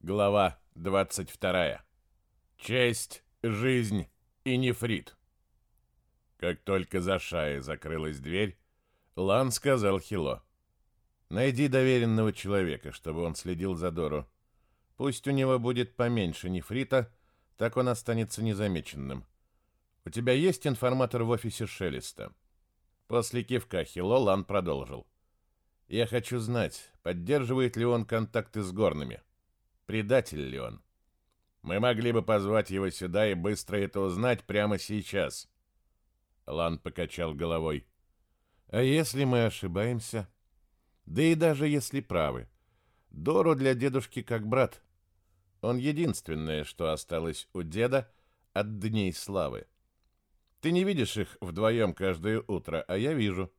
Глава 22. Честь, жизнь и нефрит. Как только за Шаей закрылась дверь, Лан сказал Хило. «Найди доверенного человека, чтобы он следил за Дору. Пусть у него будет поменьше нефрита, так он останется незамеченным. У тебя есть информатор в офисе Шелеста?» После кивка Хило Лан продолжил. «Я хочу знать, поддерживает ли он контакты с горными». Предатель ли он? Мы могли бы позвать его сюда и быстро это узнать прямо сейчас. Лан покачал головой. А если мы ошибаемся? Да и даже если правы. Дору для дедушки как брат. Он единственное, что осталось у деда от дней славы. Ты не видишь их вдвоем каждое утро, а я вижу.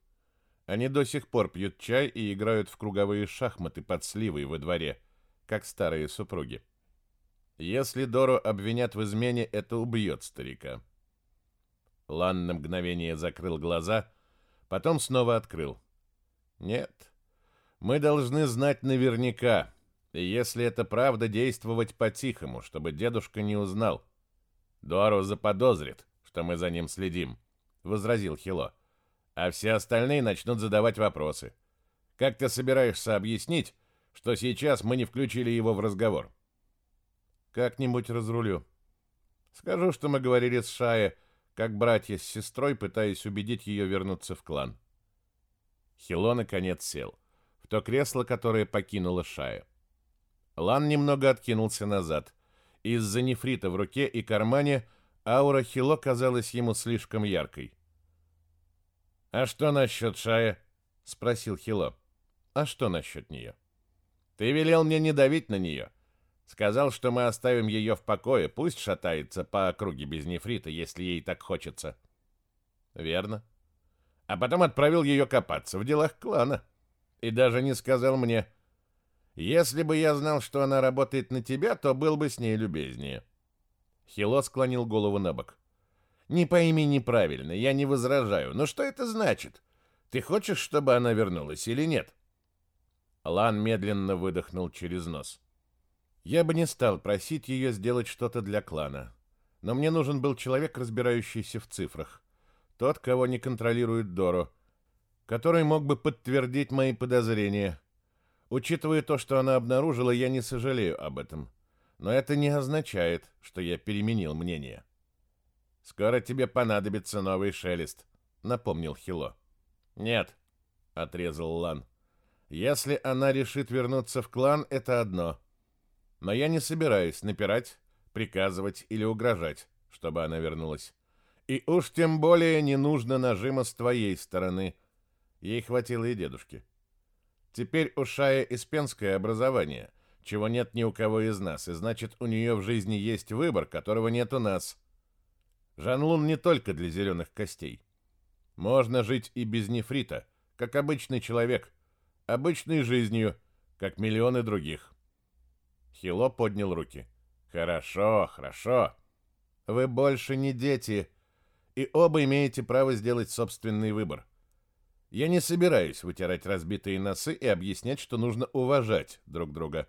Они до сих пор пьют чай и играют в круговые шахматы под сливой во дворе как старые супруги. Если Дору обвинят в измене, это убьет старика. Лан на мгновение закрыл глаза, потом снова открыл. Нет, мы должны знать наверняка, и если это правда, действовать по-тихому, чтобы дедушка не узнал. Дору заподозрит, что мы за ним следим, — возразил Хило. А все остальные начнут задавать вопросы. Как ты собираешься объяснить, что сейчас мы не включили его в разговор. Как-нибудь разрулю. Скажу, что мы говорили с Шае, как братья с сестрой, пытаясь убедить ее вернуться в клан. Хило наконец сел в то кресло, которое покинула Шая. Лан немного откинулся назад. Из-за нефрита в руке и кармане аура Хило казалась ему слишком яркой. «А что насчет Шая?» — спросил Хило. «А что насчет нее?» Ты велел мне не давить на нее. Сказал, что мы оставим ее в покое, пусть шатается по округе без нефрита, если ей так хочется. Верно. А потом отправил ее копаться в делах клана. И даже не сказал мне. Если бы я знал, что она работает на тебя, то был бы с ней любезнее. Хило склонил голову на бок. Не пойми неправильно, я не возражаю. Но что это значит? Ты хочешь, чтобы она вернулась или нет? Лан медленно выдохнул через нос. Я бы не стал просить ее сделать что-то для клана. Но мне нужен был человек, разбирающийся в цифрах. Тот, кого не контролирует Дору. Который мог бы подтвердить мои подозрения. Учитывая то, что она обнаружила, я не сожалею об этом. Но это не означает, что я переменил мнение. «Скоро тебе понадобится новый шелест», — напомнил Хило. «Нет», — отрезал Лан. Если она решит вернуться в клан, это одно. Но я не собираюсь напирать, приказывать или угрожать, чтобы она вернулась. И уж тем более не нужно нажима с твоей стороны. Ей хватило и дедушки. Теперь у Шая испенское образование, чего нет ни у кого из нас, и значит, у нее в жизни есть выбор, которого нет у нас. Жанлун не только для зеленых костей. Можно жить и без нефрита, как обычный человек — обычной жизнью, как миллионы других. Хило поднял руки. Хорошо, хорошо. Вы больше не дети, и оба имеете право сделать собственный выбор. Я не собираюсь вытирать разбитые носы и объяснять, что нужно уважать друг друга.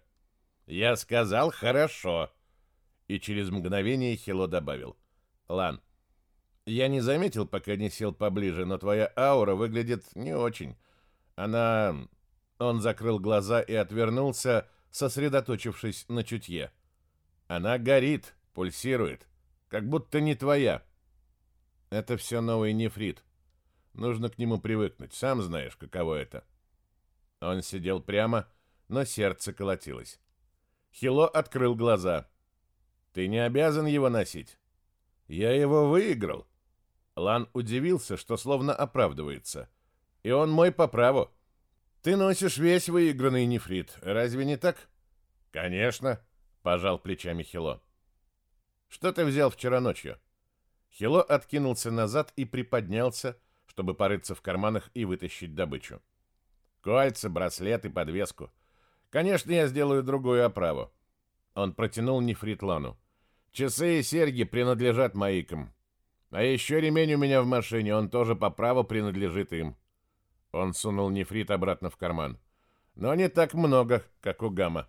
Я сказал «хорошо». И через мгновение Хило добавил. Лан, я не заметил, пока не сел поближе, но твоя аура выглядит не очень. Она он закрыл глаза и отвернулся, сосредоточившись на чутье. Она горит, пульсирует, как будто не твоя. Это все новый нефрит. Нужно к нему привыкнуть, сам знаешь, каково это. Он сидел прямо, но сердце колотилось. Хило открыл глаза. Ты не обязан его носить. Я его выиграл. Лан удивился, что словно оправдывается. И он мой по праву. Ты носишь весь выигранный нефрит, разве не так? Конечно, пожал плечами Хило. Что ты взял вчера ночью? Хило откинулся назад и приподнялся, чтобы порыться в карманах и вытащить добычу. Кольца, браслет и подвеску. Конечно, я сделаю другую оправу. Он протянул нефрит Лану. Часы и серьги принадлежат Маикам. А еще ремень у меня в машине, он тоже по праву принадлежит им. Он сунул нефрит обратно в карман. Но не так много, как у Гамма.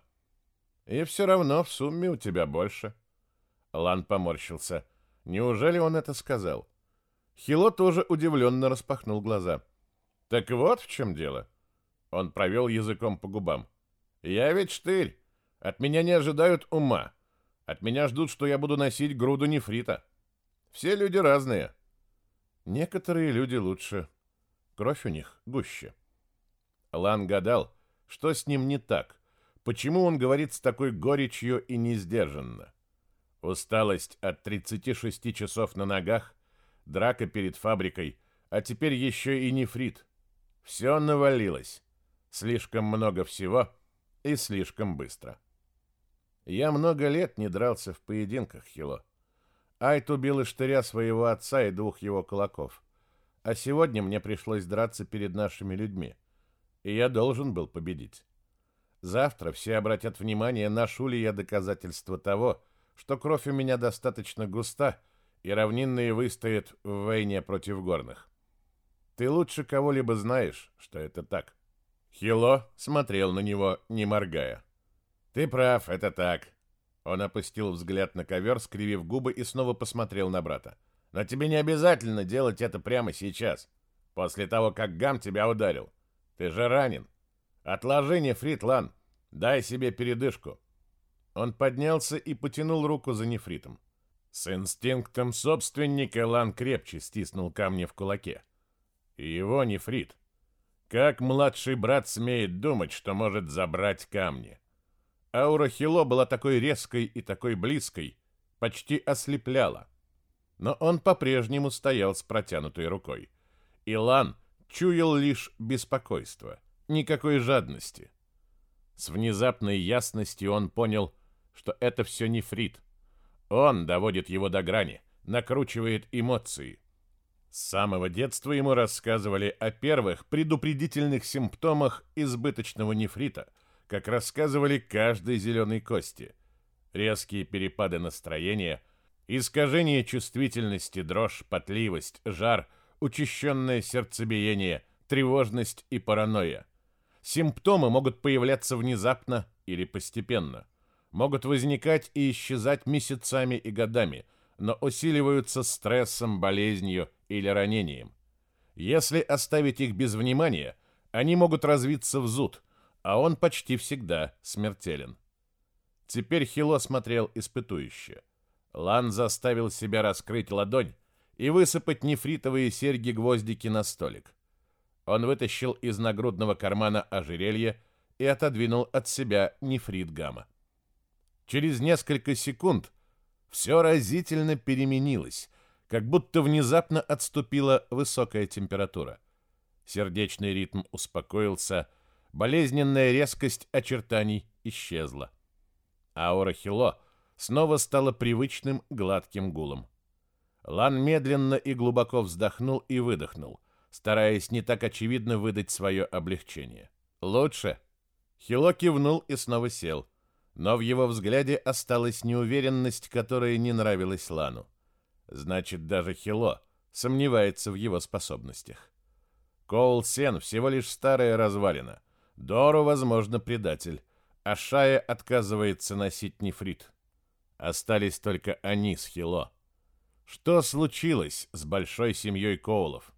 И все равно в сумме у тебя больше. Лан поморщился. Неужели он это сказал? Хило тоже удивленно распахнул глаза. Так вот в чем дело. Он провел языком по губам. Я ведь штырь. От меня не ожидают ума. От меня ждут, что я буду носить груду нефрита. Все люди разные. Некоторые люди лучше. Кровь у них гуще. Лан гадал, что с ним не так. Почему он говорит с такой горечью и несдержанно? Усталость от 36 часов на ногах, драка перед фабрикой, а теперь еще и нефрит. Все навалилось. Слишком много всего и слишком быстро. Я много лет не дрался в поединках, Хило. Айт убил Иштыря своего отца и двух его кулаков. А сегодня мне пришлось драться перед нашими людьми. И я должен был победить. Завтра все обратят внимание, ношу ли я доказательства того, что кровь у меня достаточно густа, и равнинные выстоят в войне против горных. Ты лучше кого-либо знаешь, что это так. Хило смотрел на него, не моргая. Ты прав, это так. Он опустил взгляд на ковер, скривив губы и снова посмотрел на брата. Но тебе не обязательно делать это прямо сейчас, после того, как Гам тебя ударил. Ты же ранен. Отложи нефрит, Лан. Дай себе передышку. Он поднялся и потянул руку за нефритом. С инстинктом собственника Лан крепче стиснул камни в кулаке. Его нефрит. Как младший брат смеет думать, что может забрать камни? Аура Хило была такой резкой и такой близкой, почти ослепляла. Но он по-прежнему стоял с протянутой рукой. Илан чуял лишь беспокойство, никакой жадности. С внезапной ясностью он понял, что это все нефрит. Он доводит его до грани, накручивает эмоции. С самого детства ему рассказывали о первых предупредительных симптомах избыточного нефрита, как рассказывали каждой зеленой кости. Резкие перепады настроения, искажение чувствительности, дрожь, потливость, жар, учащенное сердцебиение, тревожность и паранойя. Симптомы могут появляться внезапно или постепенно могут возникать и исчезать месяцами и годами, но усиливаются стрессом, болезнью или ранением. Если оставить их без внимания, они могут развиться в зуд, а он почти всегда смертелен. Теперь Хило смотрел испытующе. Лан заставил себя раскрыть ладонь и высыпать нефритовые серьги-гвоздики на столик. Он вытащил из нагрудного кармана ожерелье и отодвинул от себя нефрит гамма. Через несколько секунд все разительно переменилось, как будто внезапно отступила высокая температура. Сердечный ритм успокоился, болезненная резкость очертаний исчезла. Аура Хило снова стала привычным гладким гулом. Лан медленно и глубоко вздохнул и выдохнул, стараясь не так очевидно выдать свое облегчение. «Лучше?» Хило кивнул и снова сел но в его взгляде осталась неуверенность, которая не нравилась Лану. Значит, даже Хило сомневается в его способностях. Коул Сен всего лишь старая развалина. Дору, возможно, предатель, а Шая отказывается носить нефрит. Остались только они с Хило. Что случилось с большой семьей Коулов?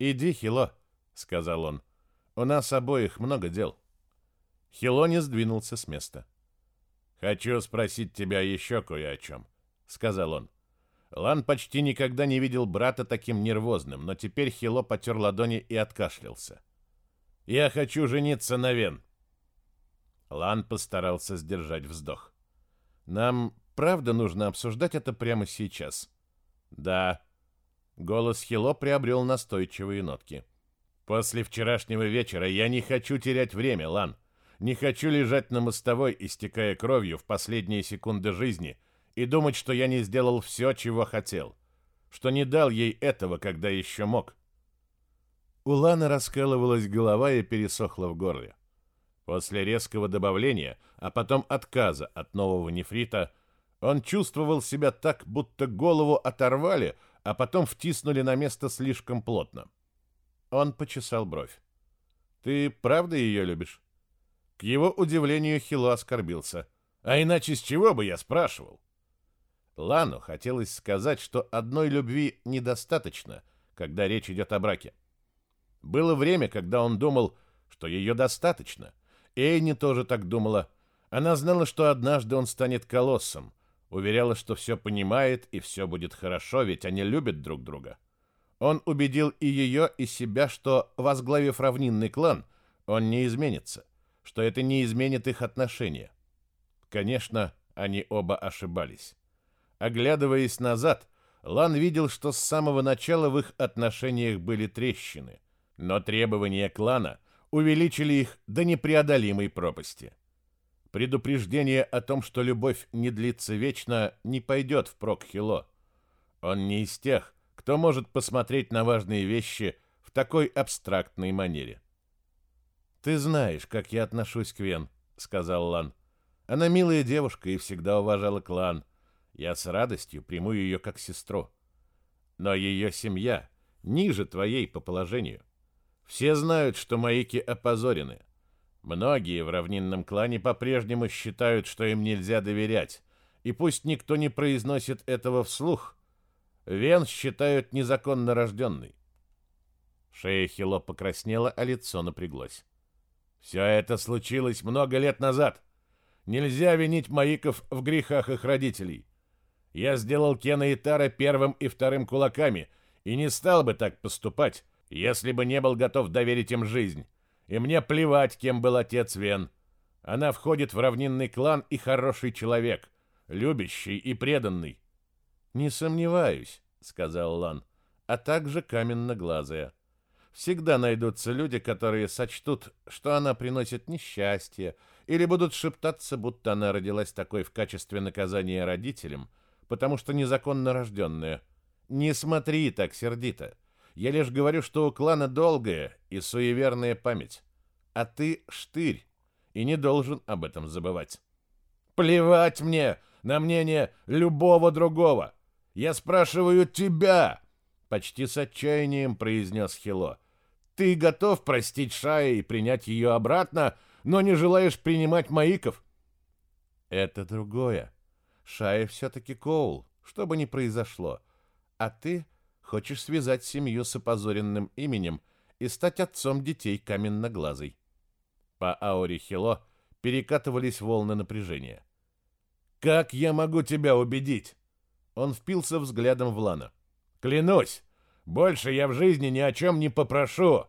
«Иди, Хило», — сказал он. «У нас обоих много дел». Хило не сдвинулся с места. «Хочу спросить тебя еще кое о чем», — сказал он. Лан почти никогда не видел брата таким нервозным, но теперь Хило потер ладони и откашлялся. «Я хочу жениться на Вен». Лан постарался сдержать вздох. «Нам правда нужно обсуждать это прямо сейчас?» «Да». Голос Хило приобрел настойчивые нотки. «После вчерашнего вечера я не хочу терять время, Лан. Не хочу лежать на мостовой, истекая кровью в последние секунды жизни, и думать, что я не сделал все, чего хотел, что не дал ей этого, когда еще мог. У Ланы раскалывалась голова и пересохла в горле. После резкого добавления, а потом отказа от нового нефрита, он чувствовал себя так, будто голову оторвали, а потом втиснули на место слишком плотно. Он почесал бровь. «Ты правда ее любишь?» К его удивлению Хило оскорбился. А иначе с чего бы я спрашивал? Лану хотелось сказать, что одной любви недостаточно, когда речь идет о браке. Было время, когда он думал, что ее достаточно. Эйни тоже так думала. Она знала, что однажды он станет колоссом. Уверяла, что все понимает и все будет хорошо, ведь они любят друг друга. Он убедил и ее, и себя, что, возглавив равнинный клан, он не изменится, что это не изменит их отношения. Конечно, они оба ошибались. Оглядываясь назад, Лан видел, что с самого начала в их отношениях были трещины, но требования клана увеличили их до непреодолимой пропасти. Предупреждение о том, что любовь не длится вечно, не пойдет впрок Хило. Он не из тех, кто может посмотреть на важные вещи в такой абстрактной манере. «Ты знаешь, как я отношусь к Вен», — сказал Лан. «Она милая девушка и всегда уважала клан. Я с радостью приму ее как сестру. Но ее семья ниже твоей по положению. Все знают, что маики опозорены. Многие в равнинном клане по-прежнему считают, что им нельзя доверять, и пусть никто не произносит этого вслух, Вен считают незаконно рожденной. Шея Хило покраснела, а лицо напряглось. Все это случилось много лет назад. Нельзя винить Маиков в грехах их родителей. Я сделал Кена и Тара первым и вторым кулаками и не стал бы так поступать, если бы не был готов доверить им жизнь. И мне плевать, кем был отец Вен. Она входит в равнинный клан и хороший человек, любящий и преданный. «Не сомневаюсь», — сказал Лан, — «а также каменноглазая. Всегда найдутся люди, которые сочтут, что она приносит несчастье, или будут шептаться, будто она родилась такой в качестве наказания родителям, потому что незаконно рожденная. Не смотри так сердито. Я лишь говорю, что у клана долгая и суеверная память. А ты штырь, и не должен об этом забывать. Плевать мне на мнение любого другого. Я спрашиваю тебя!» Почти с отчаянием произнес Хило. «Ты готов простить Шая и принять ее обратно, но не желаешь принимать Маиков?» «Это другое. Шая все-таки Коул, что бы ни произошло. А ты хочешь связать семью с опозоренным именем и стать отцом детей каменноглазой». По ауре Хило перекатывались волны напряжения. «Как я могу тебя убедить?» Он впился взглядом в Лана. «Клянусь, больше я в жизни ни о чем не попрошу!»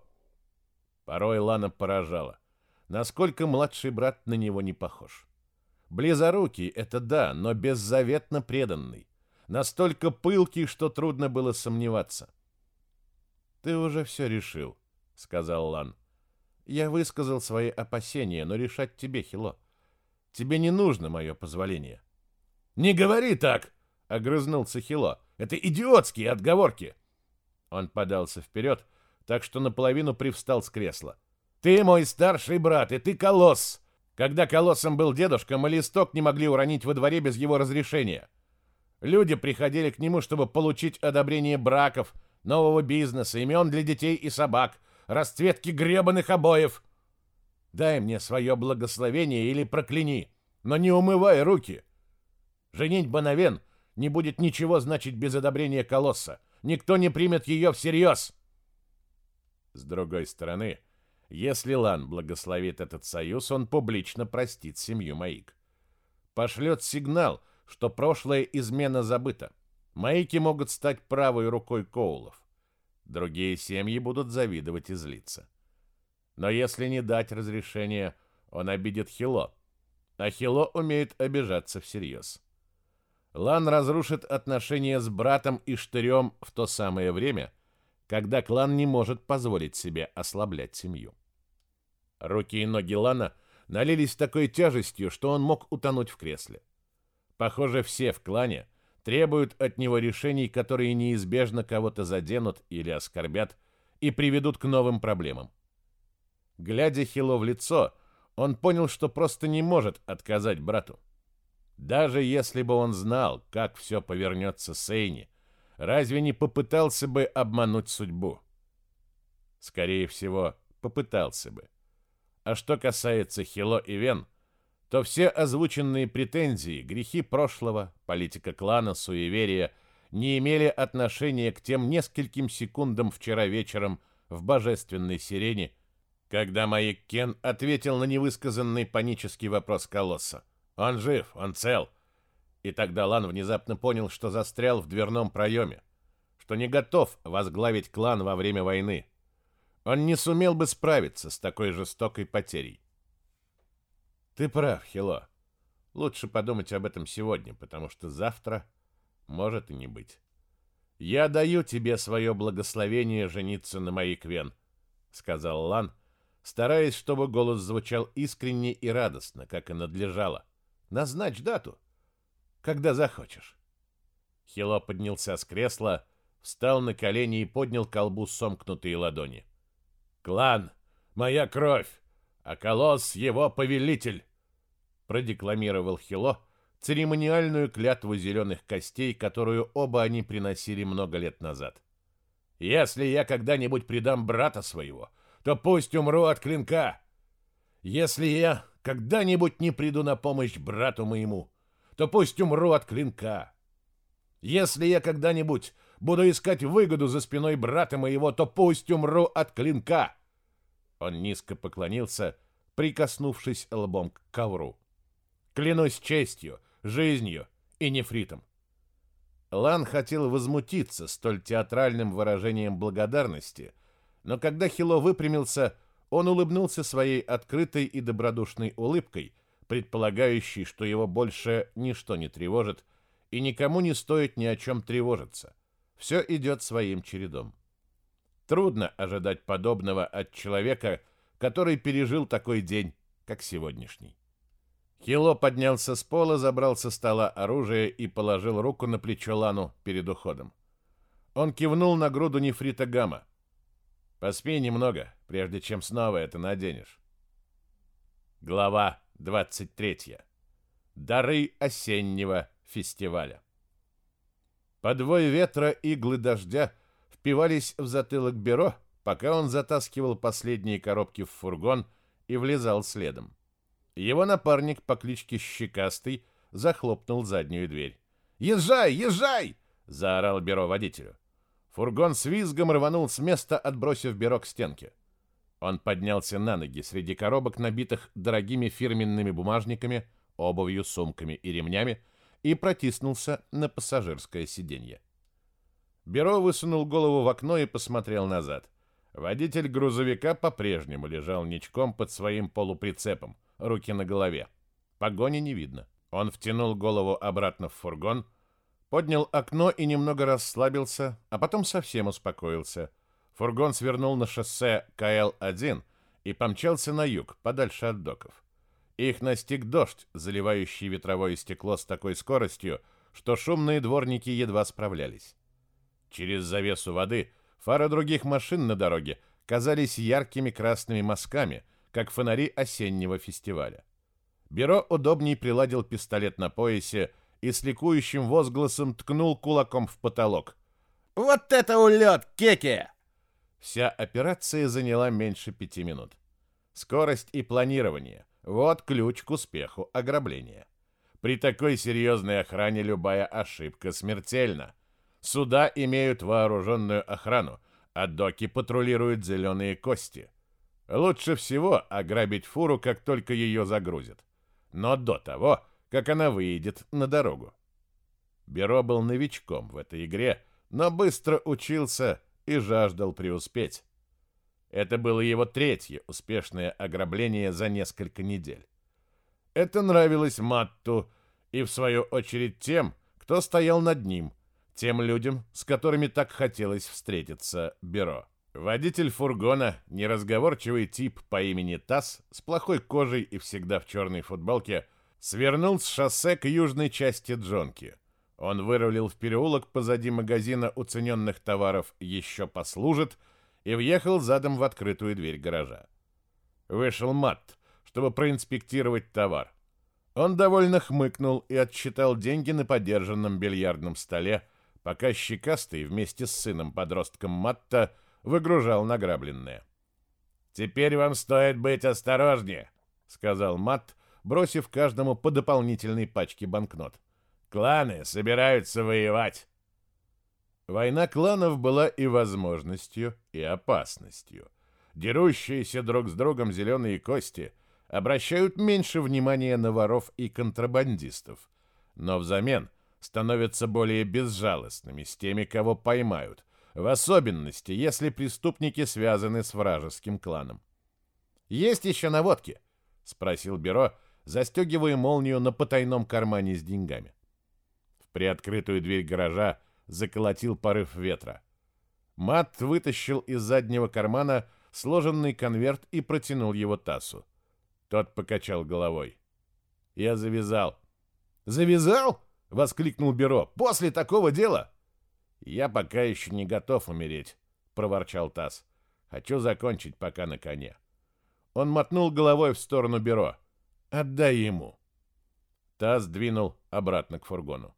Порой Лана поражала. Насколько младший брат на него не похож. Близорукий — это да, но беззаветно преданный. Настолько пылкий, что трудно было сомневаться. «Ты уже все решил», — сказал Лан. «Я высказал свои опасения, но решать тебе, Хило. Тебе не нужно мое позволение». «Не говори так!» — огрызнулся Хило. «Это идиотские отговорки!» Он подался вперед, так что наполовину привстал с кресла. «Ты мой старший брат, и ты колосс! Когда колоссом был дедушка, мы листок не могли уронить во дворе без его разрешения. Люди приходили к нему, чтобы получить одобрение браков, нового бизнеса, имен для детей и собак, расцветки гребаных обоев. Дай мне свое благословение или прокляни, но не умывай руки. Женить Бонавен — не будет ничего значить без одобрения колосса. Никто не примет ее всерьез. С другой стороны, если Лан благословит этот союз, он публично простит семью Маик. Пошлет сигнал, что прошлая измена забыта. Маики могут стать правой рукой Коулов. Другие семьи будут завидовать и злиться. Но если не дать разрешения, он обидит Хило. А Хило умеет обижаться всерьез. Лан разрушит отношения с братом и Штырем в то самое время, когда клан не может позволить себе ослаблять семью. Руки и ноги Лана налились такой тяжестью, что он мог утонуть в кресле. Похоже, все в клане требуют от него решений, которые неизбежно кого-то заденут или оскорбят и приведут к новым проблемам. Глядя Хило в лицо, он понял, что просто не может отказать брату. Даже если бы он знал, как все повернется с Эйни, разве не попытался бы обмануть судьбу? Скорее всего, попытался бы. А что касается Хило и Вен, то все озвученные претензии, грехи прошлого, политика клана, суеверия не имели отношения к тем нескольким секундам вчера вечером в божественной сирене, когда Маик Кен ответил на невысказанный панический вопрос Колосса. «Он жив, он цел». И тогда Лан внезапно понял, что застрял в дверном проеме, что не готов возглавить клан во время войны. Он не сумел бы справиться с такой жестокой потерей. Ты прав, Хило. Лучше подумать об этом сегодня, потому что завтра может и не быть. Я даю тебе свое благословение жениться на моей Квен, сказал Лан, стараясь, чтобы голос звучал искренне и радостно, как и надлежало. Назначь дату, когда захочешь. Хило поднялся с кресла, встал на колени и поднял колбу сомкнутые ладони. «Клан, моя кровь, а колосс его повелитель!» Продекламировал Хило церемониальную клятву зеленых костей, которую оба они приносили много лет назад. «Если я когда-нибудь предам брата своего, то пусть умру от клинка. Если я когда-нибудь не приду на помощь брату моему, то пусть умру от клинка. Если я когда-нибудь буду искать выгоду за спиной брата моего, то пусть умру от клинка. Он низко поклонился, прикоснувшись лбом к ковру. Клянусь честью, жизнью и нефритом. Лан хотел возмутиться столь театральным выражением благодарности, но когда Хило выпрямился, он улыбнулся своей открытой и добродушной улыбкой, предполагающей, что его больше ничто не тревожит, и никому не стоит ни о чем тревожиться. Все идет своим чередом. Трудно ожидать подобного от человека, который пережил такой день, как сегодняшний. Хило поднялся с пола, забрал со стола оружие и положил руку на плечо Лану перед уходом. Он кивнул на груду нефрита гамма. Поспи немного, прежде чем снова это наденешь. Глава 23. Дары осеннего фестиваля. Подвой ветра иглы дождя впивались в затылок Беро, пока он затаскивал последние коробки в фургон и влезал следом. Его напарник по кличке Щекастый захлопнул заднюю дверь. «Езжай, езжай!» — заорал Беро водителю. Фургон с визгом рванул с места, отбросив Беро к стенке. Он поднялся на ноги среди коробок, набитых дорогими фирменными бумажниками, обувью, сумками и ремнями, и протиснулся на пассажирское сиденье. Беро высунул голову в окно и посмотрел назад. Водитель грузовика по-прежнему лежал ничком под своим полуприцепом, руки на голове. Погони не видно. Он втянул голову обратно в фургон, Поднял окно и немного расслабился, а потом совсем успокоился. Фургон свернул на шоссе КЛ-1 и помчался на юг, подальше от доков. Их настиг дождь, заливающий ветровое стекло с такой скоростью, что шумные дворники едва справлялись. Через завесу воды фары других машин на дороге казались яркими красными мазками, как фонари осеннего фестиваля. Бюро удобней приладил пистолет на поясе, и с ликующим возгласом ткнул кулаком в потолок. «Вот это улет, кеке!» Вся операция заняла меньше пяти минут. Скорость и планирование – вот ключ к успеху ограбления. При такой серьезной охране любая ошибка смертельна. Суда имеют вооруженную охрану, а доки патрулируют зеленые кости. Лучше всего ограбить фуру, как только ее загрузят. Но до того как она выйдет на дорогу. Беро был новичком в этой игре, но быстро учился и жаждал преуспеть. Это было его третье успешное ограбление за несколько недель. Это нравилось Матту и, в свою очередь, тем, кто стоял над ним, тем людям, с которыми так хотелось встретиться Беро. Водитель фургона, неразговорчивый тип по имени Тасс, с плохой кожей и всегда в черной футболке, свернул с шоссе к южной части Джонки. Он вырулил в переулок позади магазина уцененных товаров «Еще послужит» и въехал задом в открытую дверь гаража. Вышел Матт, чтобы проинспектировать товар. Он довольно хмыкнул и отсчитал деньги на подержанном бильярдном столе, пока щекастый вместе с сыном-подростком Матта выгружал награбленное. «Теперь вам стоит быть осторожнее», — сказал Матт, бросив каждому по дополнительной пачке банкнот. «Кланы собираются воевать!» Война кланов была и возможностью, и опасностью. Дерущиеся друг с другом зеленые кости обращают меньше внимания на воров и контрабандистов, но взамен становятся более безжалостными с теми, кого поймают, в особенности, если преступники связаны с вражеским кланом. «Есть еще наводки?» — спросил Бюро, застегивая молнию на потайном кармане с деньгами. В приоткрытую дверь гаража заколотил порыв ветра. Мат вытащил из заднего кармана сложенный конверт и протянул его Тасу. Тот покачал головой. «Я завязал». «Завязал?» — воскликнул Бюро. «После такого дела?» «Я пока еще не готов умереть», — проворчал Тасс. «Хочу закончить пока на коне». Он мотнул головой в сторону Бюро. «Отдай ему». Тасс двинул обратно к фургону.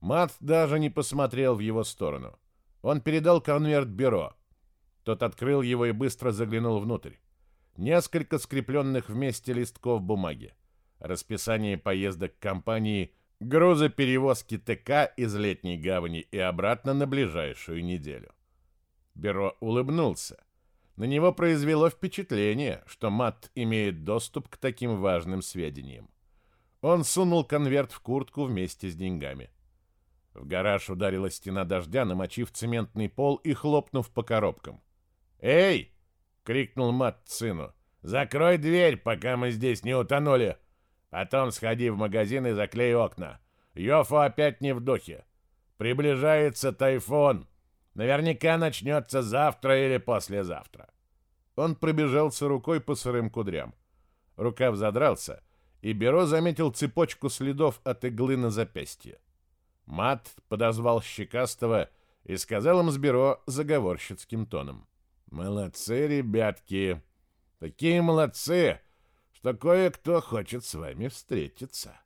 Мат даже не посмотрел в его сторону. Он передал конверт Бюро. Тот открыл его и быстро заглянул внутрь. Несколько скрепленных вместе листков бумаги. Расписание поездок компании грузоперевозки ТК из летней гавани и обратно на ближайшую неделю. Бюро улыбнулся. На него произвело впечатление, что Мат имеет доступ к таким важным сведениям. Он сунул конверт в куртку вместе с деньгами. В гараж ударила стена дождя, намочив цементный пол и хлопнув по коробкам. «Эй!» — крикнул Мат сыну. «Закрой дверь, пока мы здесь не утонули!» Потом сходи в магазин и заклей окна. Йофу опять не в духе. Приближается тайфун. Наверняка начнется завтра или послезавтра. Он пробежался рукой по сырым кудрям. Рукав задрался, и Беро заметил цепочку следов от иглы на запястье. Мат подозвал Щекастого и сказал им с Беро заговорщицким тоном. «Молодцы, ребятки! Такие молодцы! Что кое-кто хочет с вами встретиться.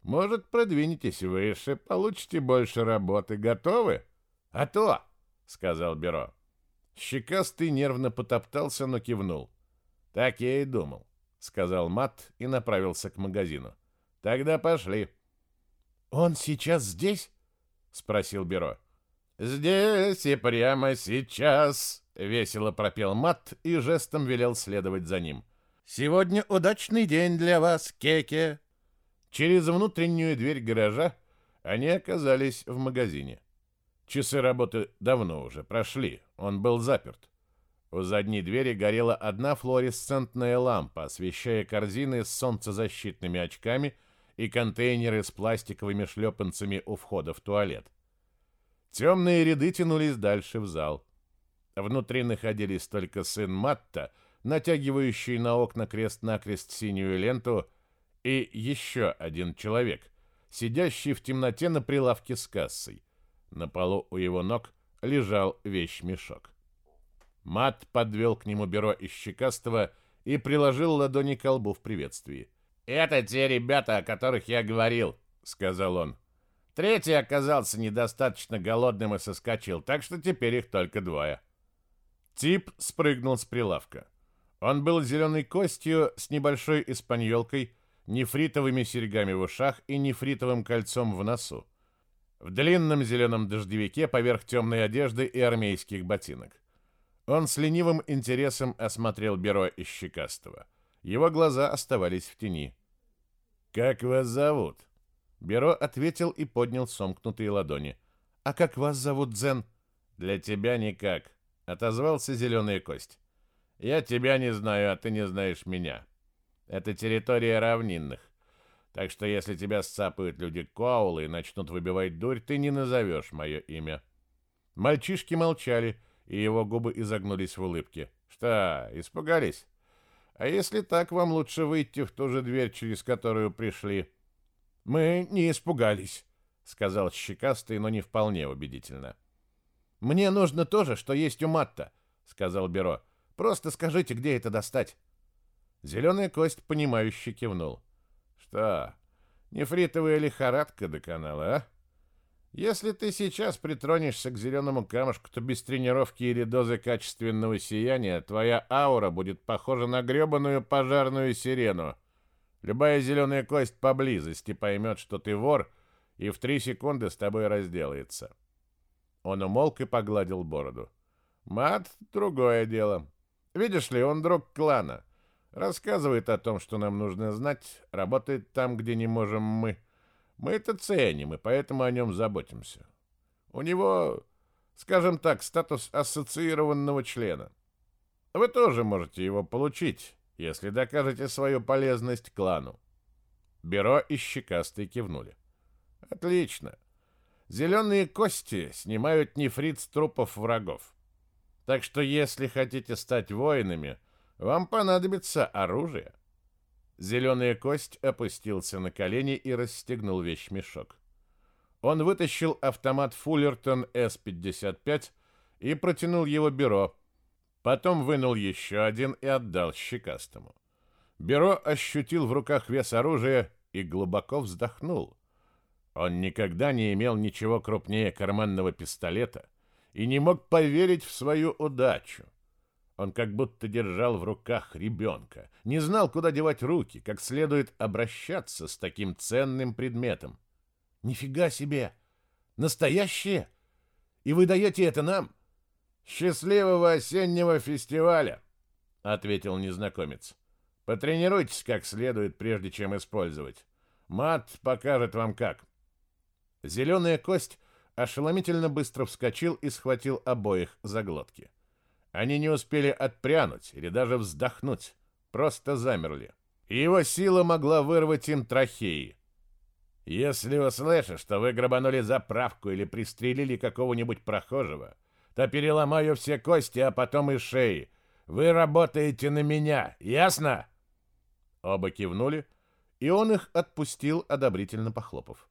Может, продвинетесь выше, получите больше работы. Готовы? А то, сказал Бюро. Щекастый нервно потоптался, но кивнул. Так я и думал, сказал Мат и направился к магазину. Тогда пошли. Он сейчас здесь? спросил Бюро. Здесь и прямо сейчас, весело пропел Мат и жестом велел следовать за ним. Сегодня удачный день для вас, Кеке. Через внутреннюю дверь гаража они оказались в магазине. Часы работы давно уже прошли, он был заперт. У задней двери горела одна флуоресцентная лампа, освещая корзины с солнцезащитными очками и контейнеры с пластиковыми шлепанцами у входа в туалет. Темные ряды тянулись дальше в зал. Внутри находились только сын Матта — натягивающий на окна крест-накрест синюю ленту, и еще один человек, сидящий в темноте на прилавке с кассой. На полу у его ног лежал вещмешок. Мат подвел к нему бюро из щекастого и приложил ладони к колбу в приветствии. «Это те ребята, о которых я говорил», — сказал он. «Третий оказался недостаточно голодным и соскочил, так что теперь их только двое». Тип спрыгнул с прилавка. Он был зеленой костью с небольшой испаньолкой, нефритовыми серьгами в ушах и нефритовым кольцом в носу. В длинном зеленом дождевике поверх темной одежды и армейских ботинок. Он с ленивым интересом осмотрел бюро из щекастого. Его глаза оставались в тени. «Как вас зовут?» Бюро ответил и поднял сомкнутые ладони. «А как вас зовут, Дзен?» «Для тебя никак», — отозвался зеленая кость. Я тебя не знаю, а ты не знаешь меня. Это территория равнинных. Так что если тебя сцапают люди Коулы и начнут выбивать дурь, ты не назовешь мое имя. Мальчишки молчали, и его губы изогнулись в улыбке. Что, испугались? А если так, вам лучше выйти в ту же дверь, через которую пришли. Мы не испугались, сказал щекастый, но не вполне убедительно. Мне нужно то же, что есть у Матта, сказал Беро. Просто скажите, где это достать?» Зеленая кость, понимающе кивнул. «Что, нефритовая лихорадка до канала, а? Если ты сейчас притронешься к зеленому камушку, то без тренировки или дозы качественного сияния твоя аура будет похожа на гребаную пожарную сирену. Любая зеленая кость поблизости поймет, что ты вор, и в три секунды с тобой разделается. Он умолк и погладил бороду. Мат — другое дело. Видишь ли, он друг клана. Рассказывает о том, что нам нужно знать, работает там, где не можем мы. Мы это ценим, и поэтому о нем заботимся. У него, скажем так, статус ассоциированного члена. Вы тоже можете его получить, если докажете свою полезность клану. Бюро и Щекастый кивнули. Отлично. Зеленые кости снимают нефрит с трупов врагов. Так что если хотите стать воинами, вам понадобится оружие. Зеленая кость опустился на колени и расстегнул вещмешок. Он вытащил автомат Фуллертон С-55 и протянул его бюро, Потом вынул еще один и отдал щекастому. Бюро ощутил в руках вес оружия и глубоко вздохнул. Он никогда не имел ничего крупнее карманного пистолета и не мог поверить в свою удачу. Он как будто держал в руках ребенка, не знал, куда девать руки, как следует обращаться с таким ценным предметом. «Нифига себе! Настоящее? И вы даете это нам?» «Счастливого осеннего фестиваля!» — ответил незнакомец. «Потренируйтесь как следует, прежде чем использовать. Мат покажет вам как». Зеленая кость ошеломительно быстро вскочил и схватил обоих за глотки. Они не успели отпрянуть или даже вздохнуть, просто замерли. Его сила могла вырвать им трахеи. Если услышишь, что вы грабанули заправку или пристрелили какого-нибудь прохожего, то переломаю все кости, а потом и шеи. Вы работаете на меня, ясно?» Оба кивнули, и он их отпустил, одобрительно похлопав.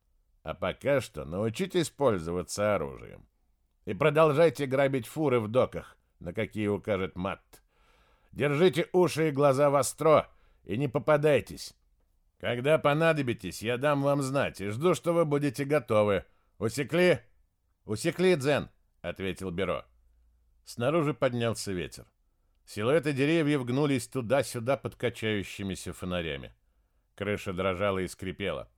«А пока что научитесь пользоваться оружием. И продолжайте грабить фуры в доках, на какие укажет Матт. Держите уши и глаза востро и не попадайтесь. Когда понадобитесь, я дам вам знать и жду, что вы будете готовы. Усекли? Усекли, Дзен!» — ответил Беро. Снаружи поднялся ветер. Силуэты деревьев гнулись туда-сюда под качающимися фонарями. Крыша дрожала и скрипела.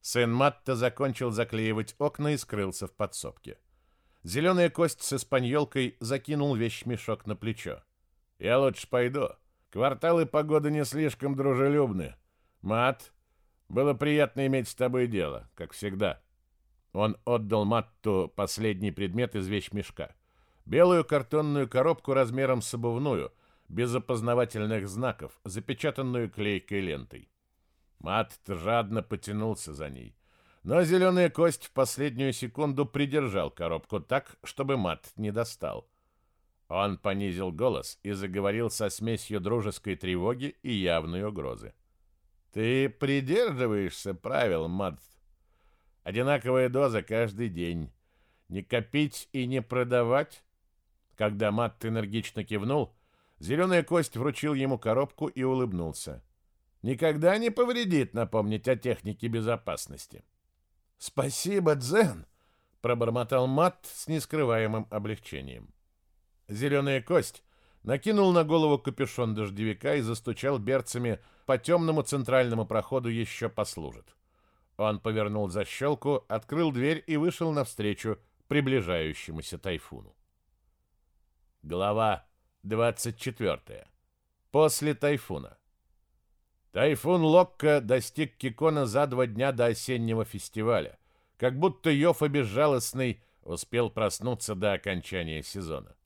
Сын Матта закончил заклеивать окна и скрылся в подсобке. Зеленая кость с испаньолкой закинул вещмешок на плечо. «Я лучше пойду. Кварталы погоды не слишком дружелюбны. Мат, было приятно иметь с тобой дело, как всегда». Он отдал Матту последний предмет из вещмешка. Белую картонную коробку размером с обувную, без опознавательных знаков, запечатанную клейкой лентой. Матт жадно потянулся за ней. Но зеленая кость в последнюю секунду придержал коробку так, чтобы Матт не достал. Он понизил голос и заговорил со смесью дружеской тревоги и явной угрозы. «Ты придерживаешься правил, Матт?» Одинаковая доза каждый день. Не копить и не продавать. Когда Матт энергично кивнул, зеленая кость вручил ему коробку и улыбнулся. Никогда не повредит напомнить о технике безопасности. «Спасибо, Дзен!» — пробормотал Матт с нескрываемым облегчением. Зеленая кость накинул на голову капюшон дождевика и застучал берцами по темному центральному проходу еще послужит. Он повернул защелку, открыл дверь и вышел навстречу приближающемуся тайфуну. Глава 24. После тайфуна. Тайфун Локка достиг Кикона за два дня до осеннего фестиваля, как будто Йофа Безжалостный успел проснуться до окончания сезона.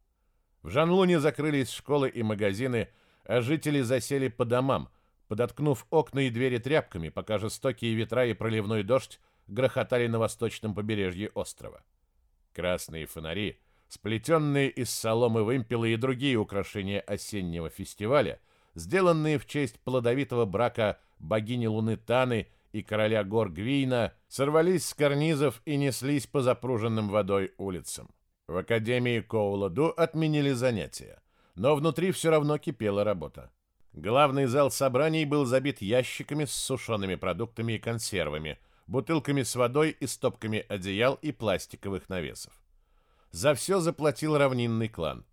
В Жанлуне закрылись школы и магазины, а жители засели по домам – подоткнув окна и двери тряпками, пока жестокие ветра и проливной дождь грохотали на восточном побережье острова. Красные фонари, сплетенные из соломы вымпелы и другие украшения осеннего фестиваля, сделанные в честь плодовитого брака богини Луны Таны и короля гор Гвейна, сорвались с карнизов и неслись по запруженным водой улицам. В Академии Коуладу отменили занятия, но внутри все равно кипела работа. Главный зал собраний был забит ящиками с сушеными продуктами и консервами, бутылками с водой и стопками одеял и пластиковых навесов. За все заплатил равнинный клан.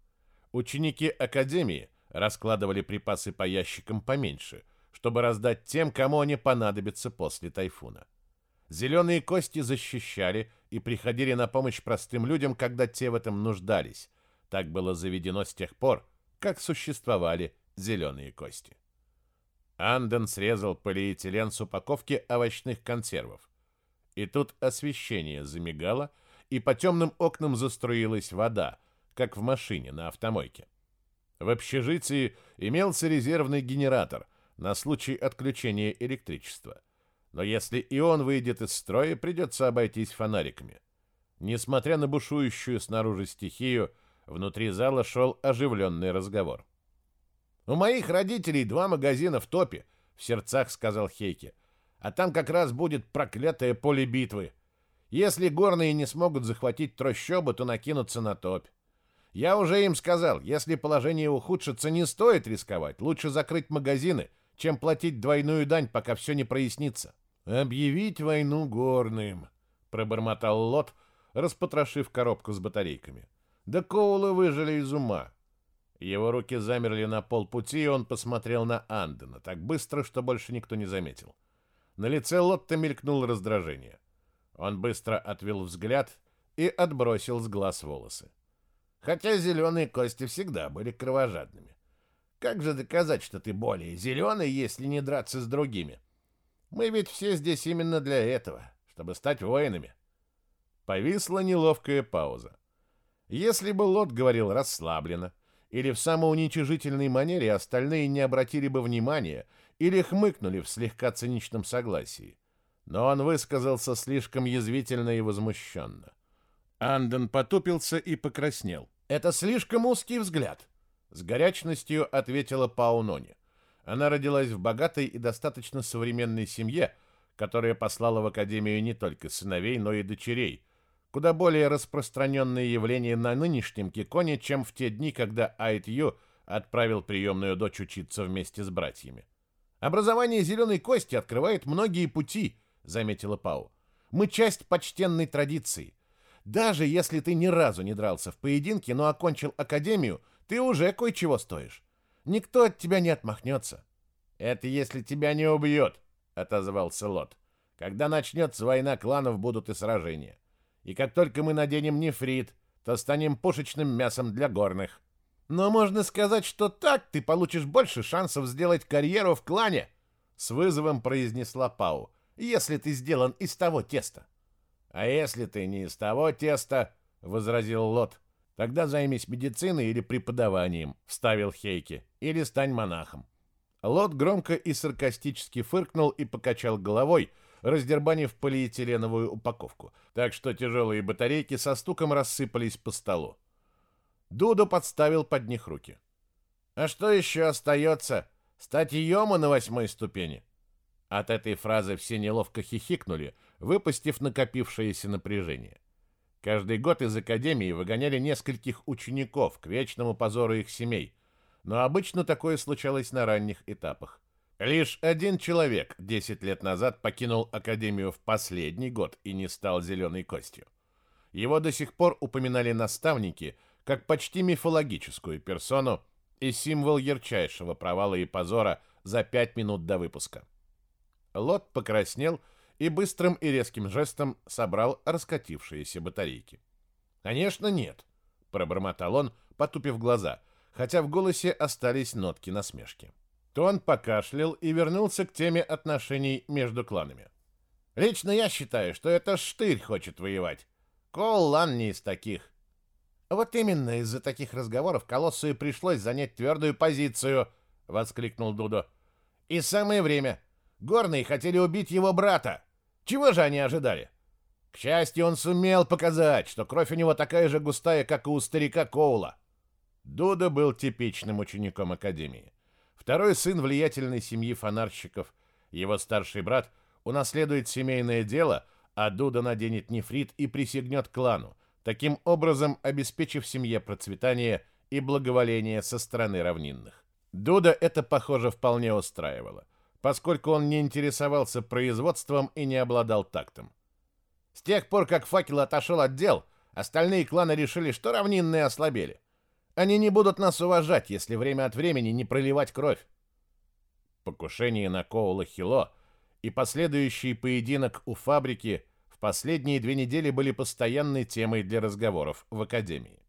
Ученики академии раскладывали припасы по ящикам поменьше, чтобы раздать тем, кому они понадобятся после тайфуна. Зеленые кости защищали и приходили на помощь простым людям, когда те в этом нуждались. Так было заведено с тех пор, как существовали зеленые кости. Анден срезал полиэтилен с упаковки овощных консервов. И тут освещение замигало, и по темным окнам заструилась вода, как в машине на автомойке. В общежитии имелся резервный генератор на случай отключения электричества. Но если и он выйдет из строя, придется обойтись фонариками. Несмотря на бушующую снаружи стихию, внутри зала шел оживленный разговор. «У моих родителей два магазина в топе», — в сердцах сказал Хейке. «А там как раз будет проклятое поле битвы. Если горные не смогут захватить трущобы, то накинутся на топь. Я уже им сказал, если положение ухудшится, не стоит рисковать. Лучше закрыть магазины, чем платить двойную дань, пока все не прояснится. Объявить войну горным, пробормотал Лот, распотрошив коробку с батарейками. Да Коула выжили из ума. Его руки замерли на полпути, и он посмотрел на Андена так быстро, что больше никто не заметил. На лице Лотта мелькнуло раздражение. Он быстро отвел взгляд и отбросил с глаз волосы. Хотя зеленые кости всегда были кровожадными. Как же доказать, что ты более зеленый, если не драться с другими? Мы ведь все здесь именно для этого, чтобы стать воинами. Повисла неловкая пауза. Если бы Лот говорил расслабленно, или в самоуничижительной манере остальные не обратили бы внимания или хмыкнули в слегка циничном согласии. Но он высказался слишком язвительно и возмущенно. Анден потупился и покраснел. «Это слишком узкий взгляд», — с горячностью ответила Паунони. Она родилась в богатой и достаточно современной семье, которая послала в Академию не только сыновей, но и дочерей, куда более распространенное явление на нынешнем Киконе, чем в те дни, когда Айтью отправил приемную дочь учиться вместе с братьями. «Образование зеленой кости открывает многие пути», — заметила Пау. «Мы часть почтенной традиции. Даже если ты ни разу не дрался в поединке, но окончил академию, ты уже кое-чего стоишь. Никто от тебя не отмахнется. Это если тебя не убьет, отозвался Лот. Когда начнется война кланов, будут и сражения. И как только мы наденем нефрит, то станем пушечным мясом для горных. Но можно сказать, что так ты получишь больше шансов сделать карьеру в клане, с вызовом произнесла Пау, если ты сделан из того теста. «А если ты не из того теста, — возразил Лот, — тогда займись медициной или преподаванием, — вставил Хейки, — или стань монахом». Лот громко и саркастически фыркнул и покачал головой, раздербанив полиэтиленовую упаковку, так что тяжелые батарейки со стуком рассыпались по столу. Дудо подставил под них руки. «А что еще остается? Стать Йома на восьмой ступени?» От этой фразы все неловко хихикнули — выпустив накопившееся напряжение. Каждый год из академии выгоняли нескольких учеников к вечному позору их семей, но обычно такое случалось на ранних этапах. Лишь один человек 10 лет назад покинул академию в последний год и не стал зеленой костью. Его до сих пор упоминали наставники как почти мифологическую персону и символ ярчайшего провала и позора за пять минут до выпуска. Лот покраснел и быстрым и резким жестом собрал раскатившиеся батарейки. «Конечно, нет», — пробормотал он, потупив глаза, хотя в голосе остались нотки насмешки. Тон покашлял и вернулся к теме отношений между кланами. «Лично я считаю, что это Штырь хочет воевать. Коллан не из таких». «Вот именно из-за таких разговоров Колоссу и пришлось занять твердую позицию», — воскликнул Дудо. «И самое время. Горные хотели убить его брата. Чего же они ожидали? К счастью, он сумел показать, что кровь у него такая же густая, как и у старика Коула. Дуда был типичным учеником Академии. Второй сын влиятельной семьи фонарщиков. Его старший брат унаследует семейное дело, а Дуда наденет нефрит и присягнет клану, таким образом обеспечив семье процветание и благоволение со стороны равнинных. Дуда это, похоже, вполне устраивало поскольку он не интересовался производством и не обладал тактом. С тех пор, как факел отошел от дел, остальные кланы решили, что равнинные ослабели. Они не будут нас уважать, если время от времени не проливать кровь. покушение на Коула Хило и последующий поединок у фабрики в последние две недели были постоянной темой для разговоров в академии.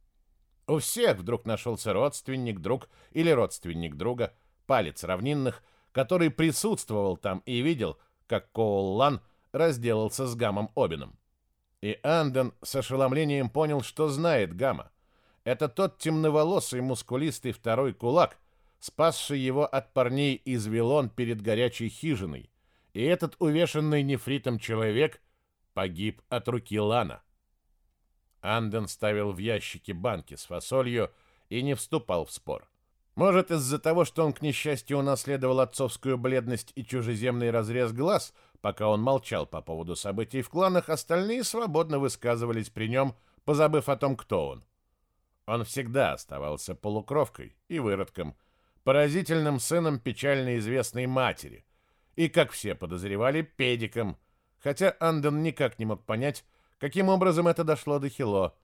У всех вдруг нашелся родственник, друг или родственник друга, палец равнинных, который присутствовал там и видел, как Коул Лан разделался с Гамом Обином. И Анден с ошеломлением понял, что знает Гама. Это тот темноволосый мускулистый второй кулак, спасший его от парней из Вилон перед горячей хижиной. И этот увешанный нефритом человек погиб от руки Лана. Анден ставил в ящики банки с фасолью и не вступал в спор. Может, из-за того, что он, к несчастью, унаследовал отцовскую бледность и чужеземный разрез глаз, пока он молчал по поводу событий в кланах, остальные свободно высказывались при нем, позабыв о том, кто он. Он всегда оставался полукровкой и выродком, поразительным сыном печально известной матери, и, как все подозревали, педиком, хотя Анден никак не мог понять, каким образом это дошло до Хило.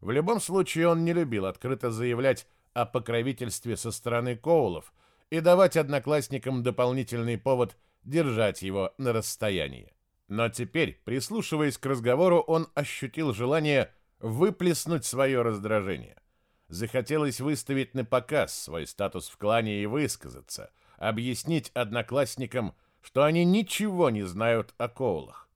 В любом случае он не любил открыто заявлять о покровительстве со стороны Коулов и давать одноклассникам дополнительный повод держать его на расстоянии. Но теперь, прислушиваясь к разговору, он ощутил желание выплеснуть свое раздражение. Захотелось выставить на показ свой статус в клане и высказаться, объяснить одноклассникам, что они ничего не знают о Коулах.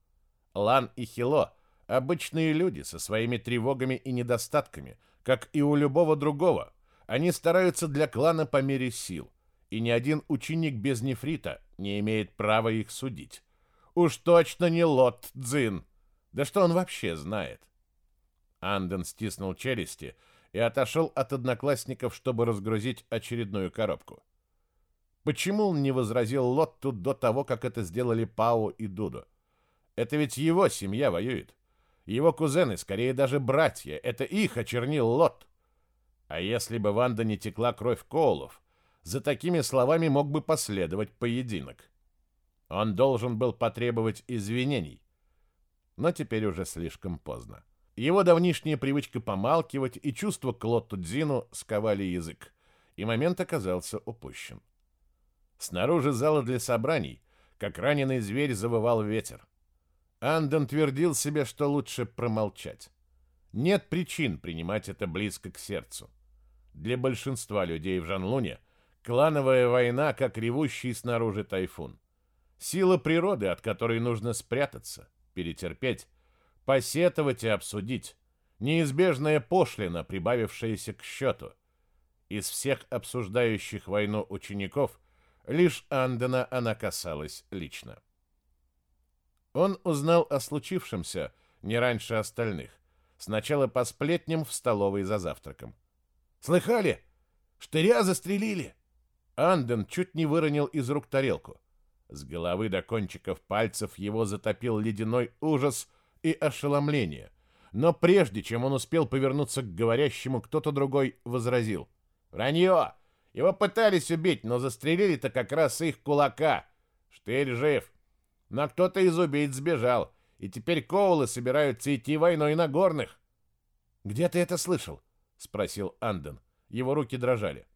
Лан и Хило — обычные люди со своими тревогами и недостатками, как и у любого другого, они стараются для клана по мере сил, и ни один ученик без нефрита не имеет права их судить. Уж точно не Лот Цзин. Да что он вообще знает? Анден стиснул челюсти и отошел от одноклассников, чтобы разгрузить очередную коробку. Почему он не возразил Лотту до того, как это сделали Пао и Дудо? Это ведь его семья воюет. Его кузены, скорее даже братья, это их очернил Лот. А если бы Ванда не текла кровь Коулов, за такими словами мог бы последовать поединок. Он должен был потребовать извинений. Но теперь уже слишком поздно. Его давнишняя привычка помалкивать и чувство к Лотту Дзину сковали язык, и момент оказался упущен. Снаружи зала для собраний, как раненый зверь, завывал ветер. Анден твердил себе, что лучше промолчать. Нет причин принимать это близко к сердцу. Для большинства людей в Жанлуне клановая война, как ревущий снаружи тайфун. Сила природы, от которой нужно спрятаться, перетерпеть, посетовать и обсудить. Неизбежная пошлина, прибавившаяся к счету. Из всех обсуждающих войну учеников лишь Андена она касалась лично. Он узнал о случившемся не раньше остальных. Сначала по сплетням в столовой за завтраком. Слыхали? Штыря застрелили!» Анден чуть не выронил из рук тарелку. С головы до кончиков пальцев его затопил ледяной ужас и ошеломление. Но прежде чем он успел повернуться к говорящему, кто-то другой возразил. «Вранье! Его пытались убить, но застрелили-то как раз их кулака. Штырь жив. Но кто-то из убийц сбежал, и теперь Коулы собираются идти войной на горных». «Где ты это слышал?» спросил Анден. Его руки дрожали.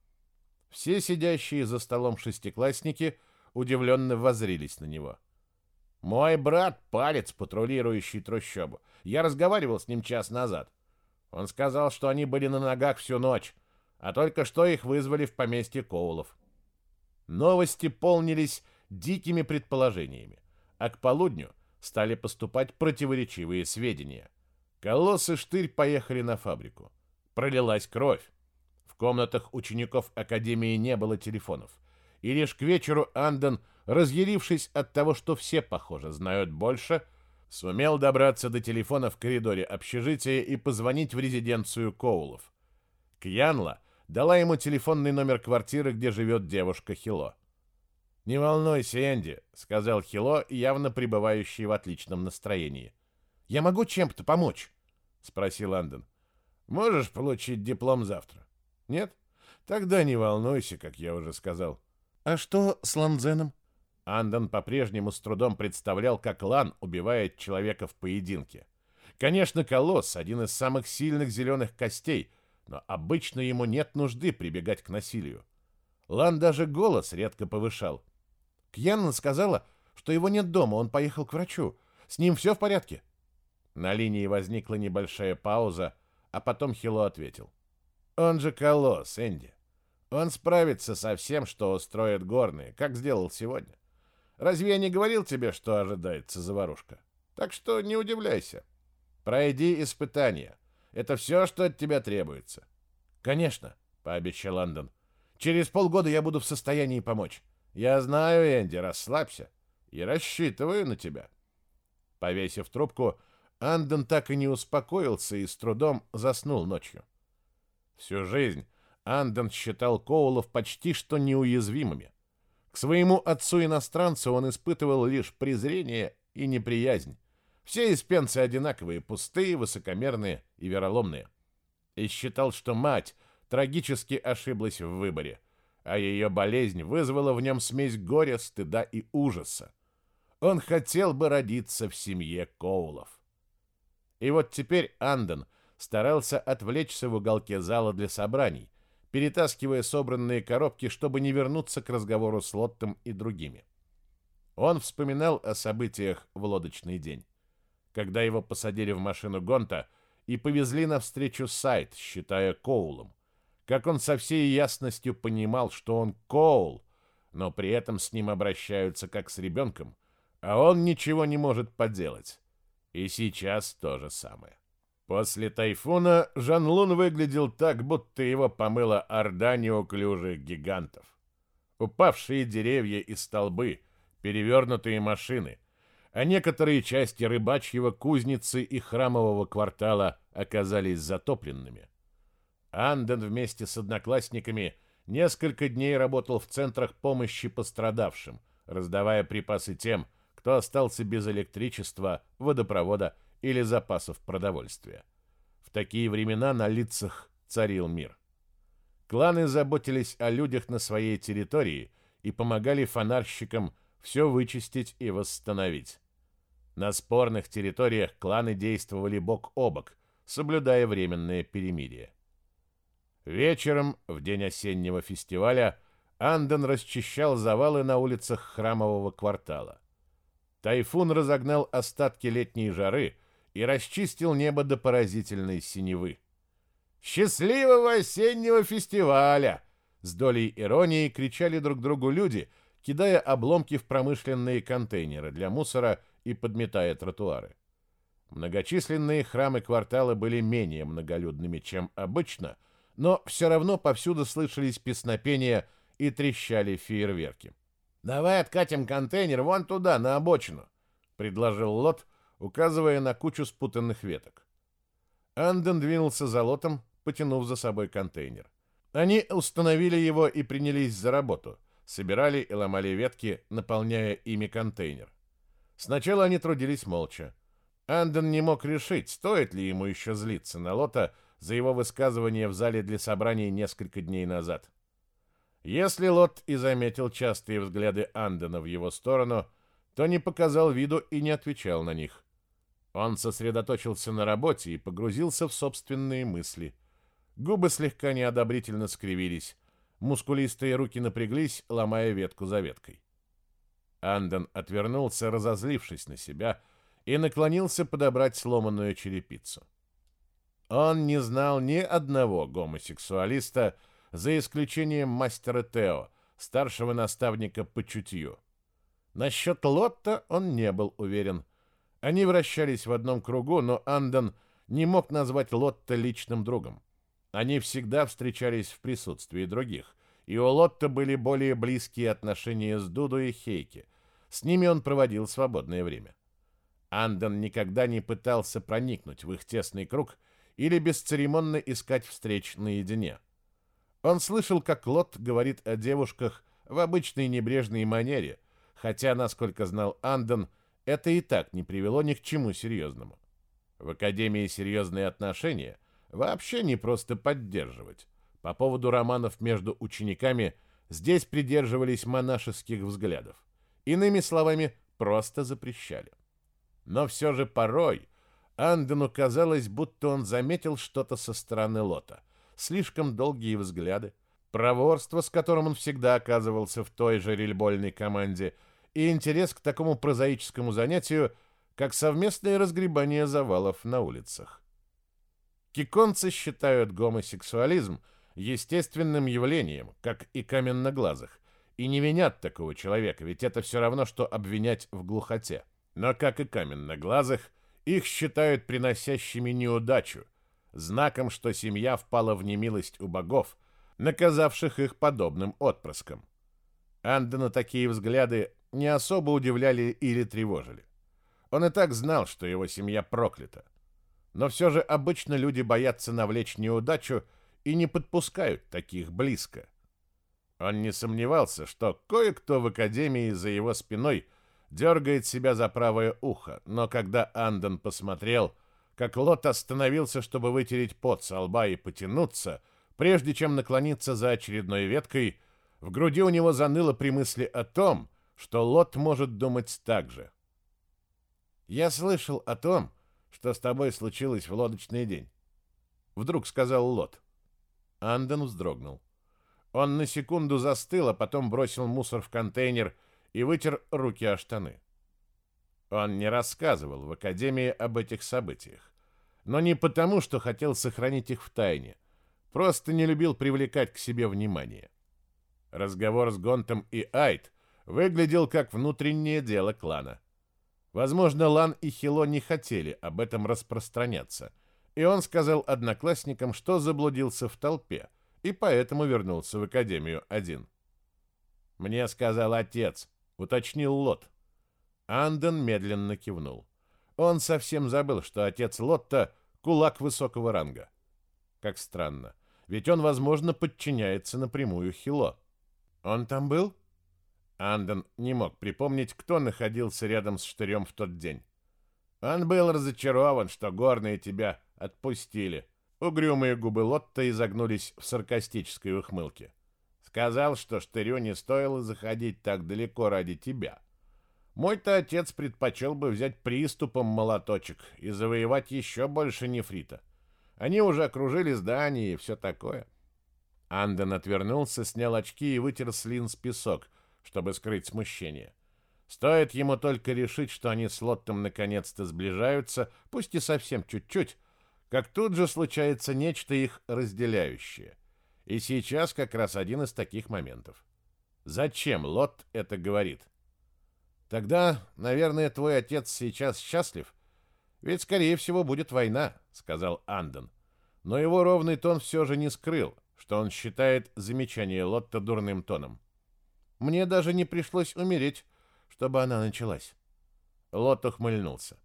Все сидящие за столом шестиклассники удивленно воззрились на него. «Мой брат — палец, патрулирующий трущобу. Я разговаривал с ним час назад. Он сказал, что они были на ногах всю ночь, а только что их вызвали в поместье Коулов». Новости полнились дикими предположениями, а к полудню стали поступать противоречивые сведения. Колосс и Штырь поехали на фабрику пролилась кровь. В комнатах учеников Академии не было телефонов. И лишь к вечеру Анден, разъярившись от того, что все, похоже, знают больше, сумел добраться до телефона в коридоре общежития и позвонить в резиденцию Коулов. Кьянла дала ему телефонный номер квартиры, где живет девушка Хило. «Не волнуйся, Энди», — сказал Хило, явно пребывающий в отличном настроении. «Я могу чем-то помочь?» — спросил Анден. Можешь получить диплом завтра? Нет? Тогда не волнуйся, как я уже сказал. А что с Ланзеном? Андон по-прежнему с трудом представлял, как Лан убивает человека в поединке. Конечно, Колосс — один из самых сильных зеленых костей, но обычно ему нет нужды прибегать к насилию. Лан даже голос редко повышал. Кьянна сказала, что его нет дома, он поехал к врачу. С ним все в порядке. На линии возникла небольшая пауза, а потом Хило ответил. Он же колосс, Энди. Он справится со всем, что устроят горные, как сделал сегодня. Разве я не говорил тебе, что ожидается заварушка? Так что не удивляйся. Пройди испытание. Это все, что от тебя требуется. Конечно, пообещал Лондон. Через полгода я буду в состоянии помочь. Я знаю, Энди, расслабься. И рассчитываю на тебя. Повесив трубку, Андон так и не успокоился и с трудом заснул ночью. Всю жизнь Андон считал Коулов почти что неуязвимыми. К своему отцу-иностранцу он испытывал лишь презрение и неприязнь. Все испенцы одинаковые, пустые, высокомерные и вероломные. И считал, что мать трагически ошиблась в выборе, а ее болезнь вызвала в нем смесь горя, стыда и ужаса. Он хотел бы родиться в семье Коулов. И вот теперь Андон старался отвлечься в уголке зала для собраний, перетаскивая собранные коробки, чтобы не вернуться к разговору с Лоттом и другими. Он вспоминал о событиях в лодочный день, когда его посадили в машину Гонта и повезли навстречу сайт, считая Коулом, как он со всей ясностью понимал, что он Коул, но при этом с ним обращаются как с ребенком, а он ничего не может поделать. И сейчас то же самое. После тайфуна Жан-Лун выглядел так, будто его помыла орда неуклюжих гигантов. Упавшие деревья и столбы, перевернутые машины, а некоторые части рыбачьего кузницы и храмового квартала оказались затопленными. Анден вместе с одноклассниками несколько дней работал в центрах помощи пострадавшим, раздавая припасы тем, кто остался без электричества, водопровода или запасов продовольствия. В такие времена на лицах царил мир. Кланы заботились о людях на своей территории и помогали фонарщикам все вычистить и восстановить. На спорных территориях кланы действовали бок о бок, соблюдая временное перемирие. Вечером, в день осеннего фестиваля, Анден расчищал завалы на улицах храмового квартала. Тайфун разогнал остатки летней жары и расчистил небо до поразительной синевы. «Счастливого осеннего фестиваля!» С долей иронии кричали друг другу люди, кидая обломки в промышленные контейнеры для мусора и подметая тротуары. Многочисленные храмы квартала были менее многолюдными, чем обычно, но все равно повсюду слышались песнопения и трещали фейерверки. «Давай откатим контейнер вон туда, на обочину», — предложил Лот, указывая на кучу спутанных веток. Анден двинулся за Лотом, потянув за собой контейнер. Они установили его и принялись за работу, собирали и ломали ветки, наполняя ими контейнер. Сначала они трудились молча. Анден не мог решить, стоит ли ему еще злиться на Лота за его высказывание в зале для собраний несколько дней назад. Если Лот и заметил частые взгляды Андена в его сторону, то не показал виду и не отвечал на них. Он сосредоточился на работе и погрузился в собственные мысли. Губы слегка неодобрительно скривились, мускулистые руки напряглись, ломая ветку за веткой. Анден отвернулся, разозлившись на себя, и наклонился подобрать сломанную черепицу. Он не знал ни одного гомосексуалиста, за исключением мастера Тео, старшего наставника по чутью. Насчет Лотта он не был уверен. Они вращались в одном кругу, но Андон не мог назвать Лотта личным другом. Они всегда встречались в присутствии других, и у Лотта были более близкие отношения с Дуду и Хейки. С ними он проводил свободное время. Андон никогда не пытался проникнуть в их тесный круг или бесцеремонно искать встреч наедине. Он слышал, как Лот говорит о девушках в обычной небрежной манере, хотя, насколько знал Андон, это и так не привело ни к чему серьезному. В Академии серьезные отношения вообще не просто поддерживать. По поводу романов между учениками здесь придерживались монашеских взглядов. Иными словами, просто запрещали. Но все же порой Андону казалось, будто он заметил что-то со стороны Лота слишком долгие взгляды, проворство, с которым он всегда оказывался в той же рельбольной команде, и интерес к такому прозаическому занятию, как совместное разгребание завалов на улицах. Киконцы считают гомосексуализм естественным явлением, как и каменноглазых, и не винят такого человека, ведь это все равно, что обвинять в глухоте. Но, как и каменноглазых, их считают приносящими неудачу, знаком, что семья впала в немилость у богов, наказавших их подобным отпрыском. Андена такие взгляды не особо удивляли или тревожили. Он и так знал, что его семья проклята. Но все же обычно люди боятся навлечь неудачу и не подпускают таких близко. Он не сомневался, что кое-кто в академии за его спиной дергает себя за правое ухо, но когда Андон посмотрел, как Лот остановился, чтобы вытереть пот со лба и потянуться, прежде чем наклониться за очередной веткой, в груди у него заныло при мысли о том, что Лот может думать так же. «Я слышал о том, что с тобой случилось в лодочный день», — вдруг сказал Лот. Анден вздрогнул. Он на секунду застыл, а потом бросил мусор в контейнер и вытер руки о штаны. Он не рассказывал в Академии об этих событиях. Но не потому, что хотел сохранить их в тайне. Просто не любил привлекать к себе внимание. Разговор с Гонтом и Айд выглядел как внутреннее дело клана. Возможно, Лан и Хило не хотели об этом распространяться, и он сказал одноклассникам, что заблудился в толпе, и поэтому вернулся в Академию один. «Мне сказал отец», — уточнил Лот. Анден медленно кивнул. Он совсем забыл, что отец Лотта — кулак высокого ранга. Как странно, ведь он, возможно, подчиняется напрямую Хило. «Он там был?» Андон не мог припомнить, кто находился рядом с штырем в тот день. Он был разочарован, что горные тебя отпустили. Угрюмые губы Лотта изогнулись в саркастической ухмылке. Сказал, что штырю не стоило заходить так далеко ради тебя. Мой-то отец предпочел бы взять приступом молоточек и завоевать еще больше нефрита. Они уже окружили здание и все такое. Анден отвернулся, снял очки и вытер с линз песок, чтобы скрыть смущение. Стоит ему только решить, что они с Лоттом наконец-то сближаются, пусть и совсем чуть-чуть, как тут же случается нечто их разделяющее. И сейчас как раз один из таких моментов. Зачем Лот это говорит? Тогда, наверное, твой отец сейчас счастлив, ведь, скорее всего, будет война, сказал Андон. Но его ровный тон все же не скрыл, что он считает замечание Лотта дурным тоном. Мне даже не пришлось умереть, чтобы она началась. Лот ухмыльнулся.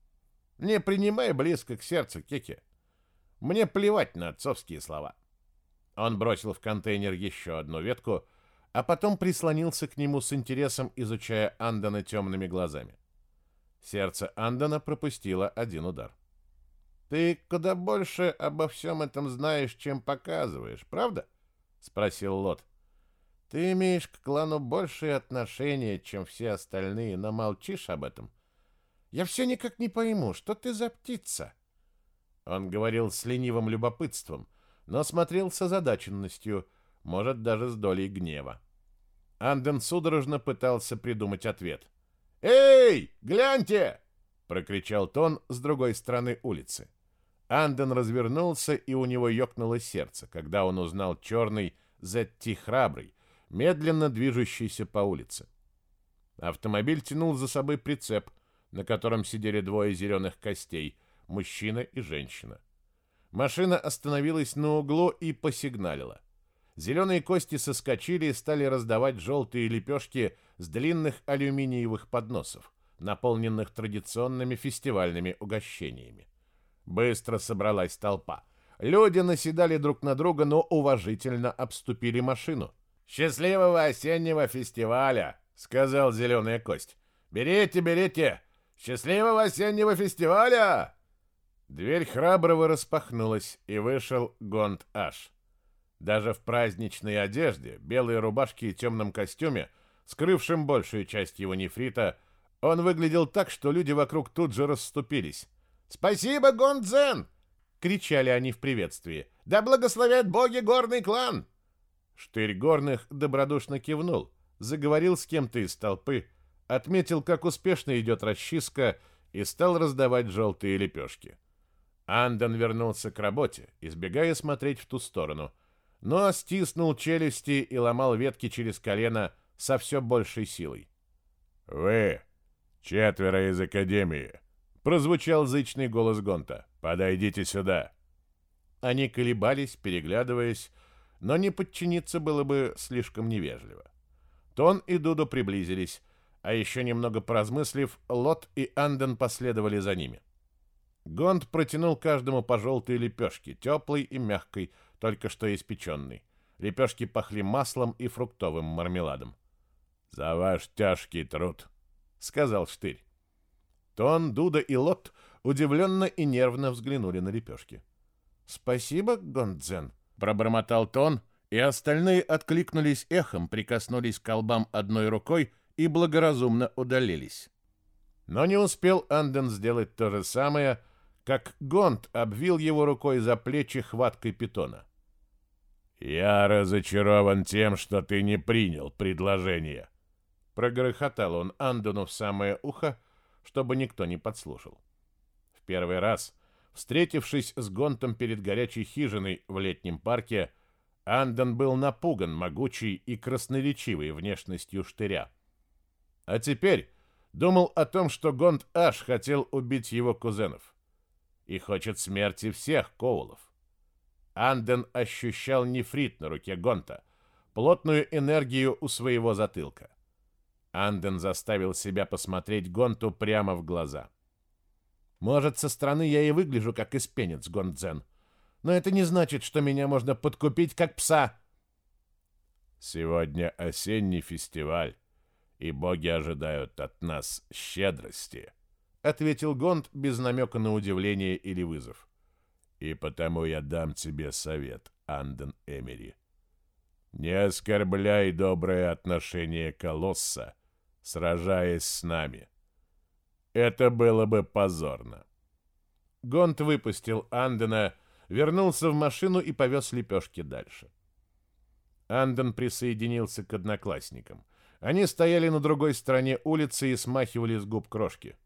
Не принимай близко к сердцу, Кеки. Мне плевать на отцовские слова. Он бросил в контейнер еще одну ветку, а потом прислонился к нему с интересом, изучая Андона темными глазами. Сердце Андона пропустило один удар. «Ты куда больше обо всем этом знаешь, чем показываешь, правда?» — спросил Лот. Ты имеешь к клану большее отношение, чем все остальные, но молчишь об этом. Я все никак не пойму, что ты за птица?» Он говорил с ленивым любопытством, но смотрел с озадаченностью, может, даже с долей гнева. Анден судорожно пытался придумать ответ. «Эй, гляньте!» — прокричал Тон с другой стороны улицы. Анден развернулся, и у него ёкнуло сердце, когда он узнал черный Зетти храбрый, медленно движущийся по улице. Автомобиль тянул за собой прицеп, на котором сидели двое зеленых костей, мужчина и женщина. Машина остановилась на углу и посигналила. Зеленые кости соскочили и стали раздавать желтые лепешки с длинных алюминиевых подносов, наполненных традиционными фестивальными угощениями. Быстро собралась толпа. Люди наседали друг на друга, но уважительно обступили машину. «Счастливого осеннего фестиваля!» — сказал Зеленая Кость. «Берите, берите! Счастливого осеннего фестиваля!» Дверь храброго распахнулась, и вышел Гонд Аш. Даже в праздничной одежде, белой рубашке и темном костюме, скрывшем большую часть его нефрита, он выглядел так, что люди вокруг тут же расступились. «Спасибо, Гондзен!» — кричали они в приветствии. «Да благословят боги горный клан!» Штырь горных добродушно кивнул, заговорил с кем-то из толпы, отметил, как успешно идет расчистка и стал раздавать желтые лепешки. Андон вернулся к работе, избегая смотреть в ту сторону, но стиснул челюсти и ломал ветки через колено со все большей силой. «Вы, четверо из Академии!» — прозвучал зычный голос Гонта. «Подойдите сюда!» Они колебались, переглядываясь, но не подчиниться было бы слишком невежливо. Тон и Дуду приблизились, а еще немного поразмыслив, Лот и Анден последовали за ними. Гонд протянул каждому по желтой лепешке, теплой и мягкой, только что испеченной. Лепешки пахли маслом и фруктовым мармеладом. «За ваш тяжкий труд», — сказал Штырь. Тон, Дуда и Лот удивленно и нервно взглянули на лепешки. «Спасибо, Гондзен», — пробормотал Тон, и остальные откликнулись эхом, прикоснулись к колбам одной рукой и благоразумно удалились. Но не успел Анден сделать то же самое, как Гонд обвил его рукой за плечи хваткой питона. «Я разочарован тем, что ты не принял предложение», — прогрохотал он Андену в самое ухо, чтобы никто не подслушал. В первый раз, встретившись с Гонтом перед горячей хижиной в летнем парке, Анден был напуган могучей и красноречивой внешностью штыря. А теперь думал о том, что Гонт аж хотел убить его кузенов. И хочет смерти всех Коулов. Анден ощущал нефрит на руке Гонта, плотную энергию у своего затылка. Анден заставил себя посмотреть Гонту прямо в глаза. Может, со стороны я и выгляжу как испенец, Гонтзен, но это не значит, что меня можно подкупить как пса. Сегодня осенний фестиваль, и боги ожидают от нас щедрости, ответил Гонт без намека на удивление или вызов. И потому я дам тебе совет, Анден Эмери. Не оскорбляй доброе отношение Колосса, сражаясь с нами. Это было бы позорно. Гонт выпустил Андена, вернулся в машину и повез лепешки дальше. Анден присоединился к одноклассникам. Они стояли на другой стороне улицы и смахивали с губ крошки.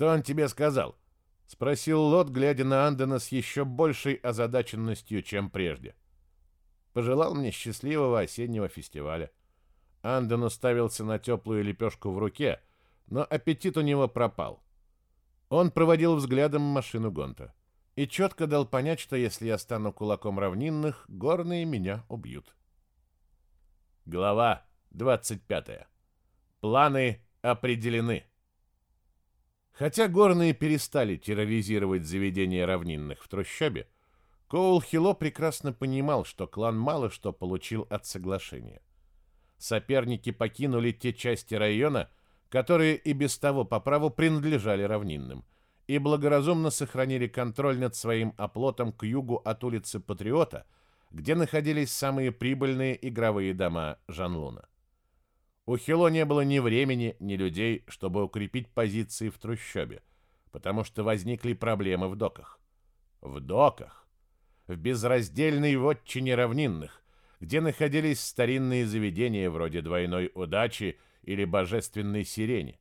«Что он тебе сказал?» — спросил Лот, глядя на Андена с еще большей озадаченностью, чем прежде. «Пожелал мне счастливого осеннего фестиваля». Анден уставился на теплую лепешку в руке, но аппетит у него пропал. Он проводил взглядом машину Гонта и четко дал понять, что если я стану кулаком равнинных, горные меня убьют. Глава 25. Планы определены. Хотя горные перестали терроризировать заведения равнинных в трущобе, Коул Хило прекрасно понимал, что клан мало что получил от соглашения. Соперники покинули те части района, которые и без того по праву принадлежали равнинным, и благоразумно сохранили контроль над своим оплотом к югу от улицы Патриота, где находились самые прибыльные игровые дома Жанлуна. У Хило не было ни времени, ни людей, чтобы укрепить позиции в трущобе, потому что возникли проблемы в доках. В доках, в безраздельной вотчине равнинных, где находились старинные заведения вроде двойной удачи или божественной сирени.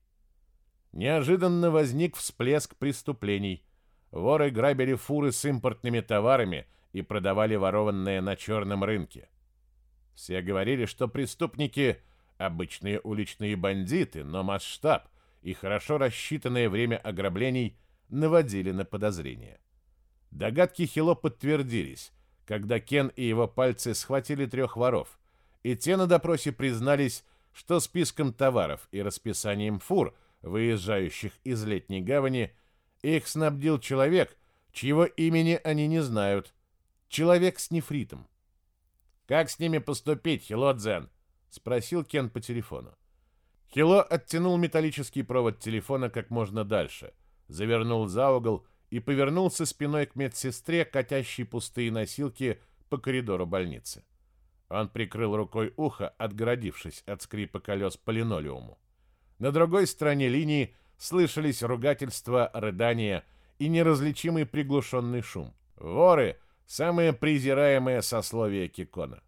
Неожиданно возник всплеск преступлений. Воры грабили фуры с импортными товарами и продавали ворованное на черном рынке. Все говорили, что преступники Обычные уличные бандиты, но масштаб и хорошо рассчитанное время ограблений наводили на подозрения. Догадки Хило подтвердились, когда Кен и его пальцы схватили трех воров, и те на допросе признались, что списком товаров и расписанием фур, выезжающих из летней гавани, их снабдил человек, чьего имени они не знают. Человек с нефритом. «Как с ними поступить, Хилодзен?» — спросил Кен по телефону. Хило оттянул металлический провод телефона как можно дальше, завернул за угол и повернулся спиной к медсестре, катящей пустые носилки по коридору больницы. Он прикрыл рукой ухо, отгородившись от скрипа колес по линолеуму. На другой стороне линии слышались ругательства, рыдания и неразличимый приглушенный шум. Воры — самое презираемое сословие Кикона.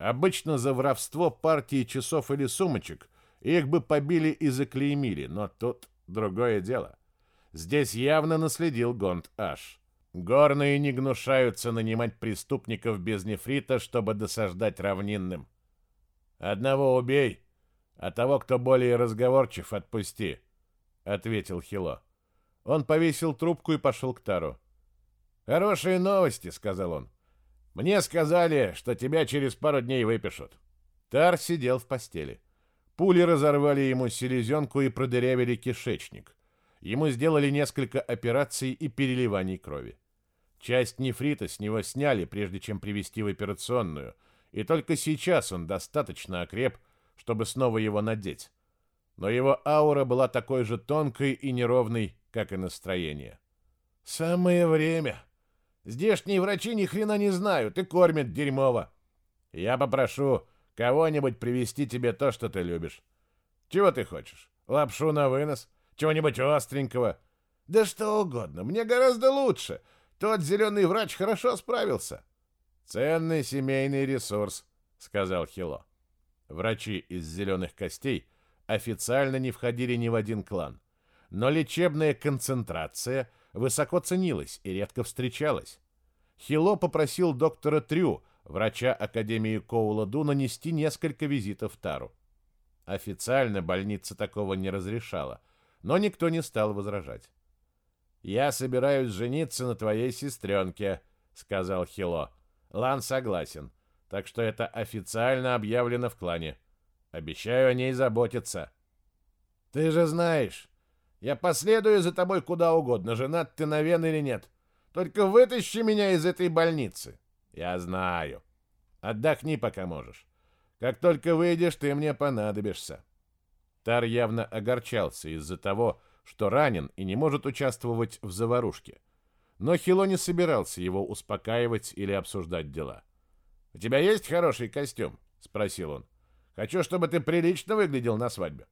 Обычно за воровство партии часов или сумочек их бы побили и заклеймили, но тут другое дело. Здесь явно наследил Гонд Аш. Горные не гнушаются нанимать преступников без нефрита, чтобы досаждать равнинным. Одного убей, а того, кто более разговорчив, отпусти, — ответил Хило. Он повесил трубку и пошел к Тару. «Хорошие новости», — сказал он. «Мне сказали, что тебя через пару дней выпишут». Тар сидел в постели. Пули разорвали ему селезенку и продырявили кишечник. Ему сделали несколько операций и переливаний крови. Часть нефрита с него сняли, прежде чем привести в операционную, и только сейчас он достаточно окреп, чтобы снова его надеть. Но его аура была такой же тонкой и неровной, как и настроение. «Самое время. Здешние врачи ни хрена не знают и кормят дерьмово. Я попрошу кого-нибудь привезти тебе то, что ты любишь. Чего ты хочешь? Лапшу на вынос? Чего-нибудь остренького? Да что угодно, мне гораздо лучше. Тот зеленый врач хорошо справился». «Ценный семейный ресурс», — сказал Хило. Врачи из зеленых костей официально не входили ни в один клан, но лечебная концентрация высоко ценилась и редко встречалась. Хило попросил доктора Трю, врача Академии Коула-Ду, нанести несколько визитов Тару. Официально больница такого не разрешала, но никто не стал возражать. «Я собираюсь жениться на твоей сестренке», — сказал Хило. Лан согласен, так что это официально объявлено в клане. Обещаю о ней заботиться. Ты же знаешь, я последую за тобой куда угодно, женат ты на Вен или нет. Только вытащи меня из этой больницы. Я знаю. Отдохни, пока можешь. Как только выйдешь, ты мне понадобишься. Тар явно огорчался из-за того, что ранен и не может участвовать в заварушке. Но Хило не собирался его успокаивать или обсуждать дела. «У тебя есть хороший костюм?» — спросил он. «Хочу, чтобы ты прилично выглядел на свадьбе».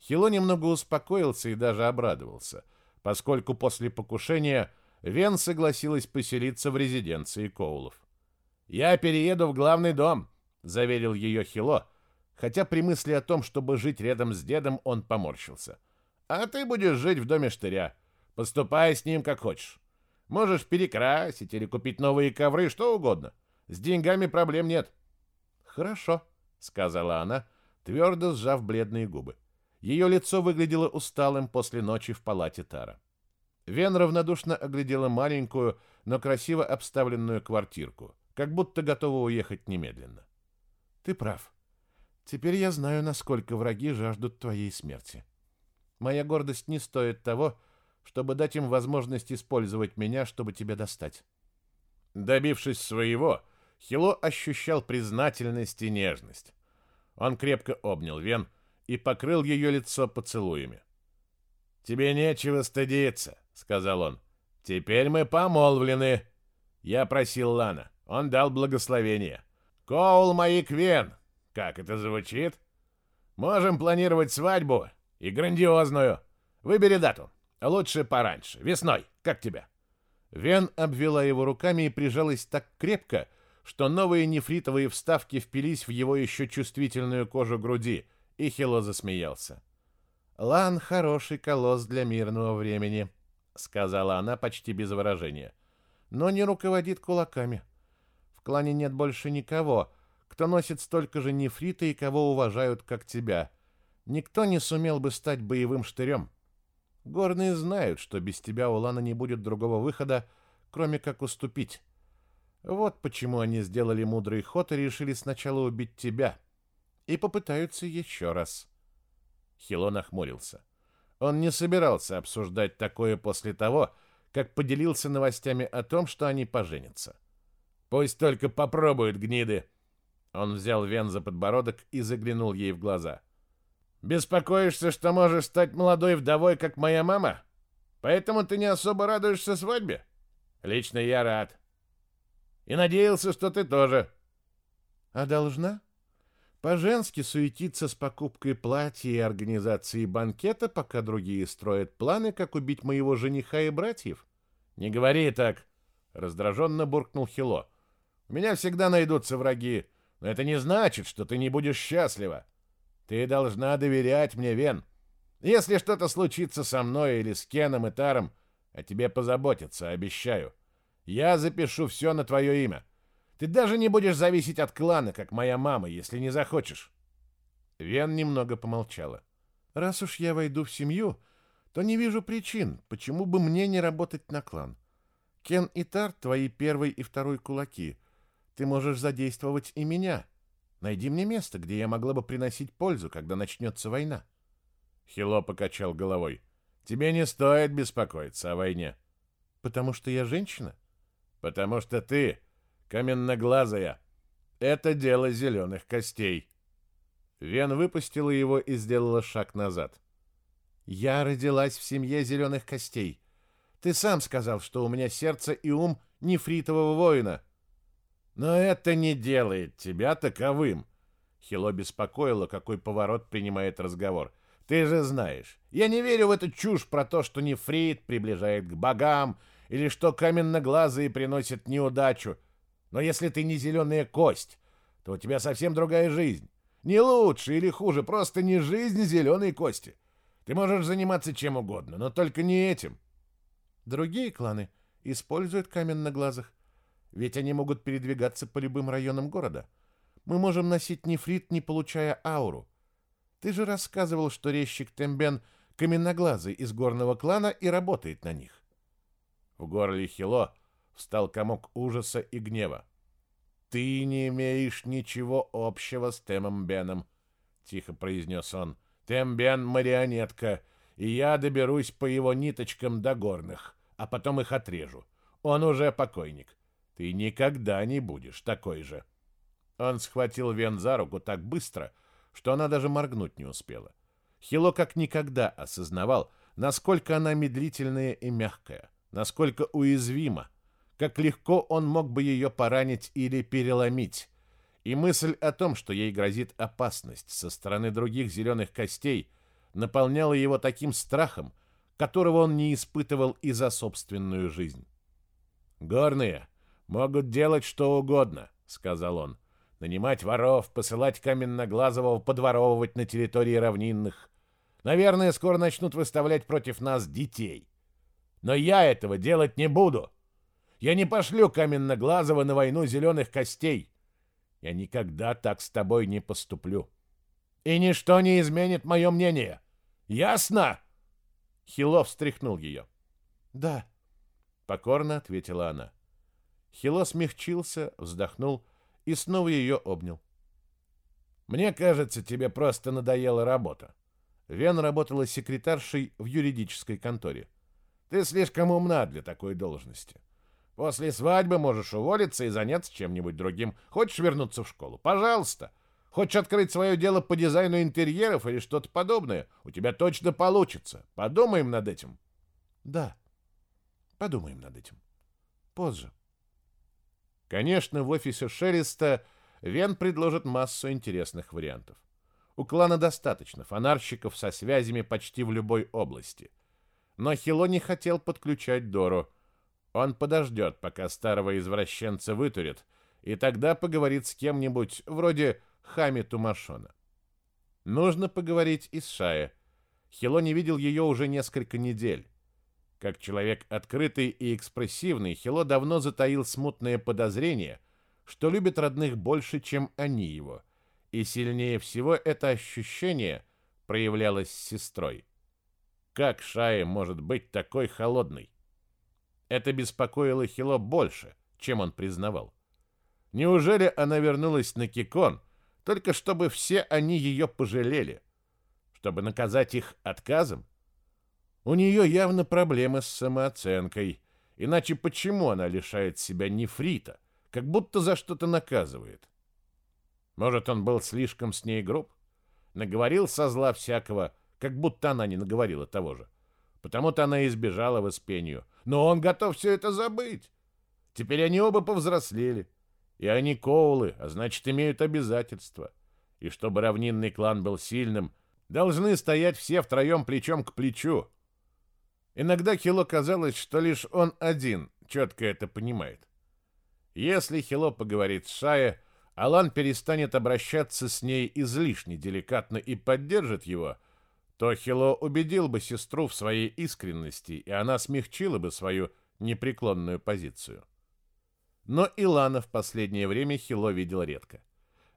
Хило немного успокоился и даже обрадовался, поскольку после покушения Вен согласилась поселиться в резиденции Коулов. «Я перееду в главный дом», — заверил ее Хило, хотя при мысли о том, чтобы жить рядом с дедом, он поморщился. «А ты будешь жить в доме штыря. Поступай с ним как хочешь. Можешь перекрасить или купить новые ковры, что угодно. С деньгами проблем нет. Хорошо, сказала она, твердо сжав бледные губы. Ее лицо выглядело усталым после ночи в палате Тара. Вен равнодушно оглядела маленькую, но красиво обставленную квартирку, как будто готова уехать немедленно. Ты прав. Теперь я знаю, насколько враги жаждут твоей смерти. Моя гордость не стоит того, чтобы дать им возможность использовать меня, чтобы тебя достать. Добившись своего, Хило ощущал признательность и нежность. Он крепко обнял Вен и покрыл ее лицо поцелуями. «Тебе нечего стыдиться», — сказал он. «Теперь мы помолвлены». Я просил Лана. Он дал благословение. «Коул Маик Вен». Как это звучит? Можем планировать свадьбу и грандиозную. Выбери дату. Лучше пораньше, весной. Как тебя?» Вен обвела его руками и прижалась так крепко, что новые нефритовые вставки впились в его еще чувствительную кожу груди, и Хило засмеялся. «Лан — хороший колосс для мирного времени», — сказала она почти без выражения, — «но не руководит кулаками. В клане нет больше никого, кто носит столько же нефрита и кого уважают, как тебя. Никто не сумел бы стать боевым штырем». Горные знают, что без тебя у Лана не будет другого выхода, кроме как уступить. Вот почему они сделали мудрый ход и решили сначала убить тебя. И попытаются еще раз. Хило нахмурился. Он не собирался обсуждать такое после того, как поделился новостями о том, что они поженятся. Пусть только попробуют гниды. Он взял Вен за подбородок и заглянул ей в глаза. Беспокоишься, что можешь стать молодой вдовой, как моя мама? Поэтому ты не особо радуешься свадьбе? Лично я рад. И надеялся, что ты тоже. А должна? По-женски суетиться с покупкой платья и организацией банкета, пока другие строят планы, как убить моего жениха и братьев? Не говори так, раздраженно буркнул Хило. У меня всегда найдутся враги, но это не значит, что ты не будешь счастлива. Ты должна доверять мне, Вен. Если что-то случится со мной или с Кеном и Таром, о тебе позаботятся, обещаю. Я запишу все на твое имя. Ты даже не будешь зависеть от клана, как моя мама, если не захочешь. Вен немного помолчала. Раз уж я войду в семью, то не вижу причин, почему бы мне не работать на клан. Кен и Тар — твои первый и второй кулаки. Ты можешь задействовать и меня. Найди мне место, где я могла бы приносить пользу, когда начнется война. Хило покачал головой. Тебе не стоит беспокоиться о войне. Потому что я женщина? Потому что ты каменноглазая. Это дело зеленых костей. Вен выпустила его и сделала шаг назад. Я родилась в семье зеленых костей. Ты сам сказал, что у меня сердце и ум нефритового воина. Но это не делает тебя таковым. Хило беспокоило, какой поворот принимает разговор. Ты же знаешь, я не верю в эту чушь про то, что нефрит приближает к богам, или что каменноглазые приносят неудачу. Но если ты не зеленая кость, то у тебя совсем другая жизнь. Не лучше или хуже, просто не жизнь зеленой кости. Ты можешь заниматься чем угодно, но только не этим. Другие кланы используют каменноглазых, ведь они могут передвигаться по любым районам города. Мы можем носить нефрит, не получая ауру. Ты же рассказывал, что резчик Тембен каменноглазый из горного клана и работает на них. В горле Хило встал комок ужаса и гнева. «Ты не имеешь ничего общего с Темом Беном», — тихо произнес он. «Тем Бен — марионетка, и я доберусь по его ниточкам до горных, а потом их отрежу. Он уже покойник. Ты никогда не будешь такой же». Он схватил Вен за руку так быстро, что она даже моргнуть не успела. Хило как никогда осознавал, насколько она медлительная и мягкая, насколько уязвима, как легко он мог бы ее поранить или переломить. И мысль о том, что ей грозит опасность со стороны других зеленых костей, наполняла его таким страхом, которого он не испытывал и за собственную жизнь. «Горные могут делать что угодно», — сказал он. «Нанимать воров, посылать каменноглазого подворовывать на территории равнинных. Наверное, скоро начнут выставлять против нас детей. Но я этого делать не буду. Я не пошлю Каменноглазого на войну зеленых костей. Я никогда так с тобой не поступлю. И ничто не изменит мое мнение. Ясно?» Хилов встряхнул ее. «Да», — покорно ответила она. Хило смягчился, вздохнул и снова ее обнял. «Мне кажется, тебе просто надоела работа». Вен работала секретаршей в юридической конторе. Ты слишком умна для такой должности. После свадьбы можешь уволиться и заняться чем-нибудь другим. Хочешь вернуться в школу? Пожалуйста. Хочешь открыть свое дело по дизайну интерьеров или что-то подобное? У тебя точно получится. Подумаем над этим. Да, подумаем над этим. Позже. Конечно, в офисе Шериста Вен предложит массу интересных вариантов. У клана достаточно фонарщиков со связями почти в любой области – но Хило не хотел подключать Дору. Он подождет, пока старого извращенца вытурят, и тогда поговорит с кем-нибудь вроде Хами Тумашона. Нужно поговорить и с Шая. Хило не видел ее уже несколько недель. Как человек открытый и экспрессивный, Хило давно затаил смутное подозрение, что любит родных больше, чем они его. И сильнее всего это ощущение проявлялось с сестрой. Как Шая может быть такой холодной? Это беспокоило Хило больше, чем он признавал. Неужели она вернулась на Кикон, только чтобы все они ее пожалели? Чтобы наказать их отказом? У нее явно проблемы с самооценкой. Иначе почему она лишает себя нефрита, как будто за что-то наказывает? Может, он был слишком с ней груб? Наговорил со зла всякого, как будто она не наговорила того же. Потому-то она избежала воспению. Но он готов все это забыть. Теперь они оба повзрослели. И они коулы, а значит, имеют обязательства. И чтобы равнинный клан был сильным, должны стоять все втроем плечом к плечу. Иногда Хило казалось, что лишь он один четко это понимает. Если Хило поговорит с Шая, Алан перестанет обращаться с ней излишне деликатно и поддержит его, то Хило убедил бы сестру в своей искренности, и она смягчила бы свою непреклонную позицию. Но Илана в последнее время Хило видел редко.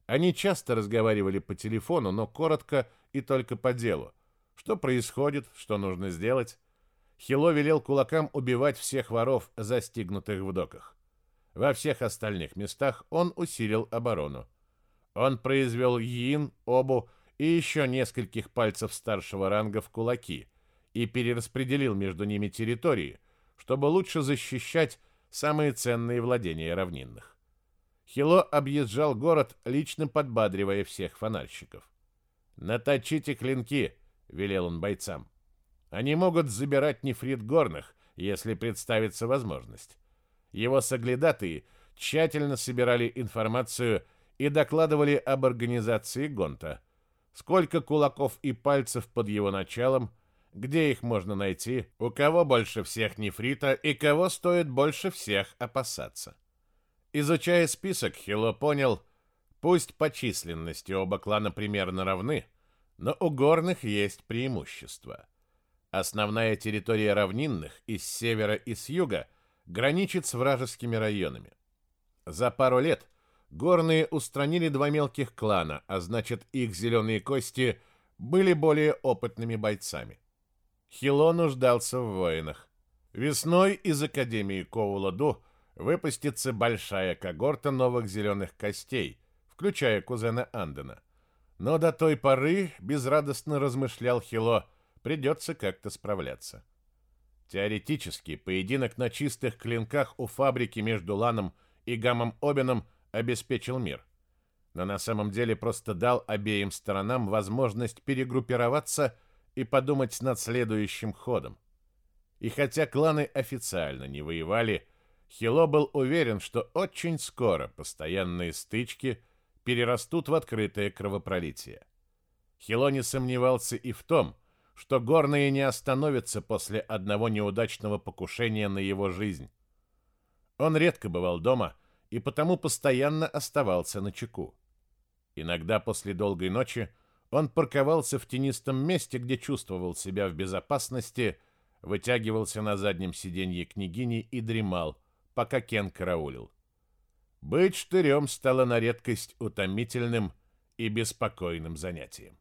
Они часто разговаривали по телефону, но коротко и только по делу. Что происходит, что нужно сделать. Хило велел кулакам убивать всех воров, застигнутых в доках. Во всех остальных местах он усилил оборону. Он произвел Йин, Обу и еще нескольких пальцев старшего ранга в кулаки и перераспределил между ними территории, чтобы лучше защищать самые ценные владения равнинных. Хило объезжал город, лично подбадривая всех фонарщиков. «Наточите клинки», — велел он бойцам. «Они могут забирать нефрит горных, если представится возможность. Его соглядатые тщательно собирали информацию и докладывали об организации Гонта. Сколько кулаков и пальцев под его началом, где их можно найти, у кого больше всех нефрита и кого стоит больше всех опасаться. Изучая список, Хило понял, пусть по численности оба клана примерно равны, но у горных есть преимущество. Основная территория равнинных из севера и с юга – граничит с вражескими районами. За пару лет горные устранили два мелких клана, а значит их зеленые кости были более опытными бойцами. Хило нуждался в воинах. Весной из Академии Коуладу выпустится большая когорта новых зеленых костей, включая кузена Андена. Но до той поры, безрадостно размышлял Хило, придется как-то справляться. Теоретически, поединок на чистых клинках у фабрики между Ланом и Гамом Обином обеспечил мир. Но на самом деле просто дал обеим сторонам возможность перегруппироваться и подумать над следующим ходом. И хотя кланы официально не воевали, Хило был уверен, что очень скоро постоянные стычки перерастут в открытое кровопролитие. Хило не сомневался и в том, что горные не остановятся после одного неудачного покушения на его жизнь. Он редко бывал дома и потому постоянно оставался на чеку. Иногда после долгой ночи он парковался в тенистом месте, где чувствовал себя в безопасности, вытягивался на заднем сиденье княгини и дремал, пока Кен караулил. Быть штырем стало на редкость утомительным и беспокойным занятием.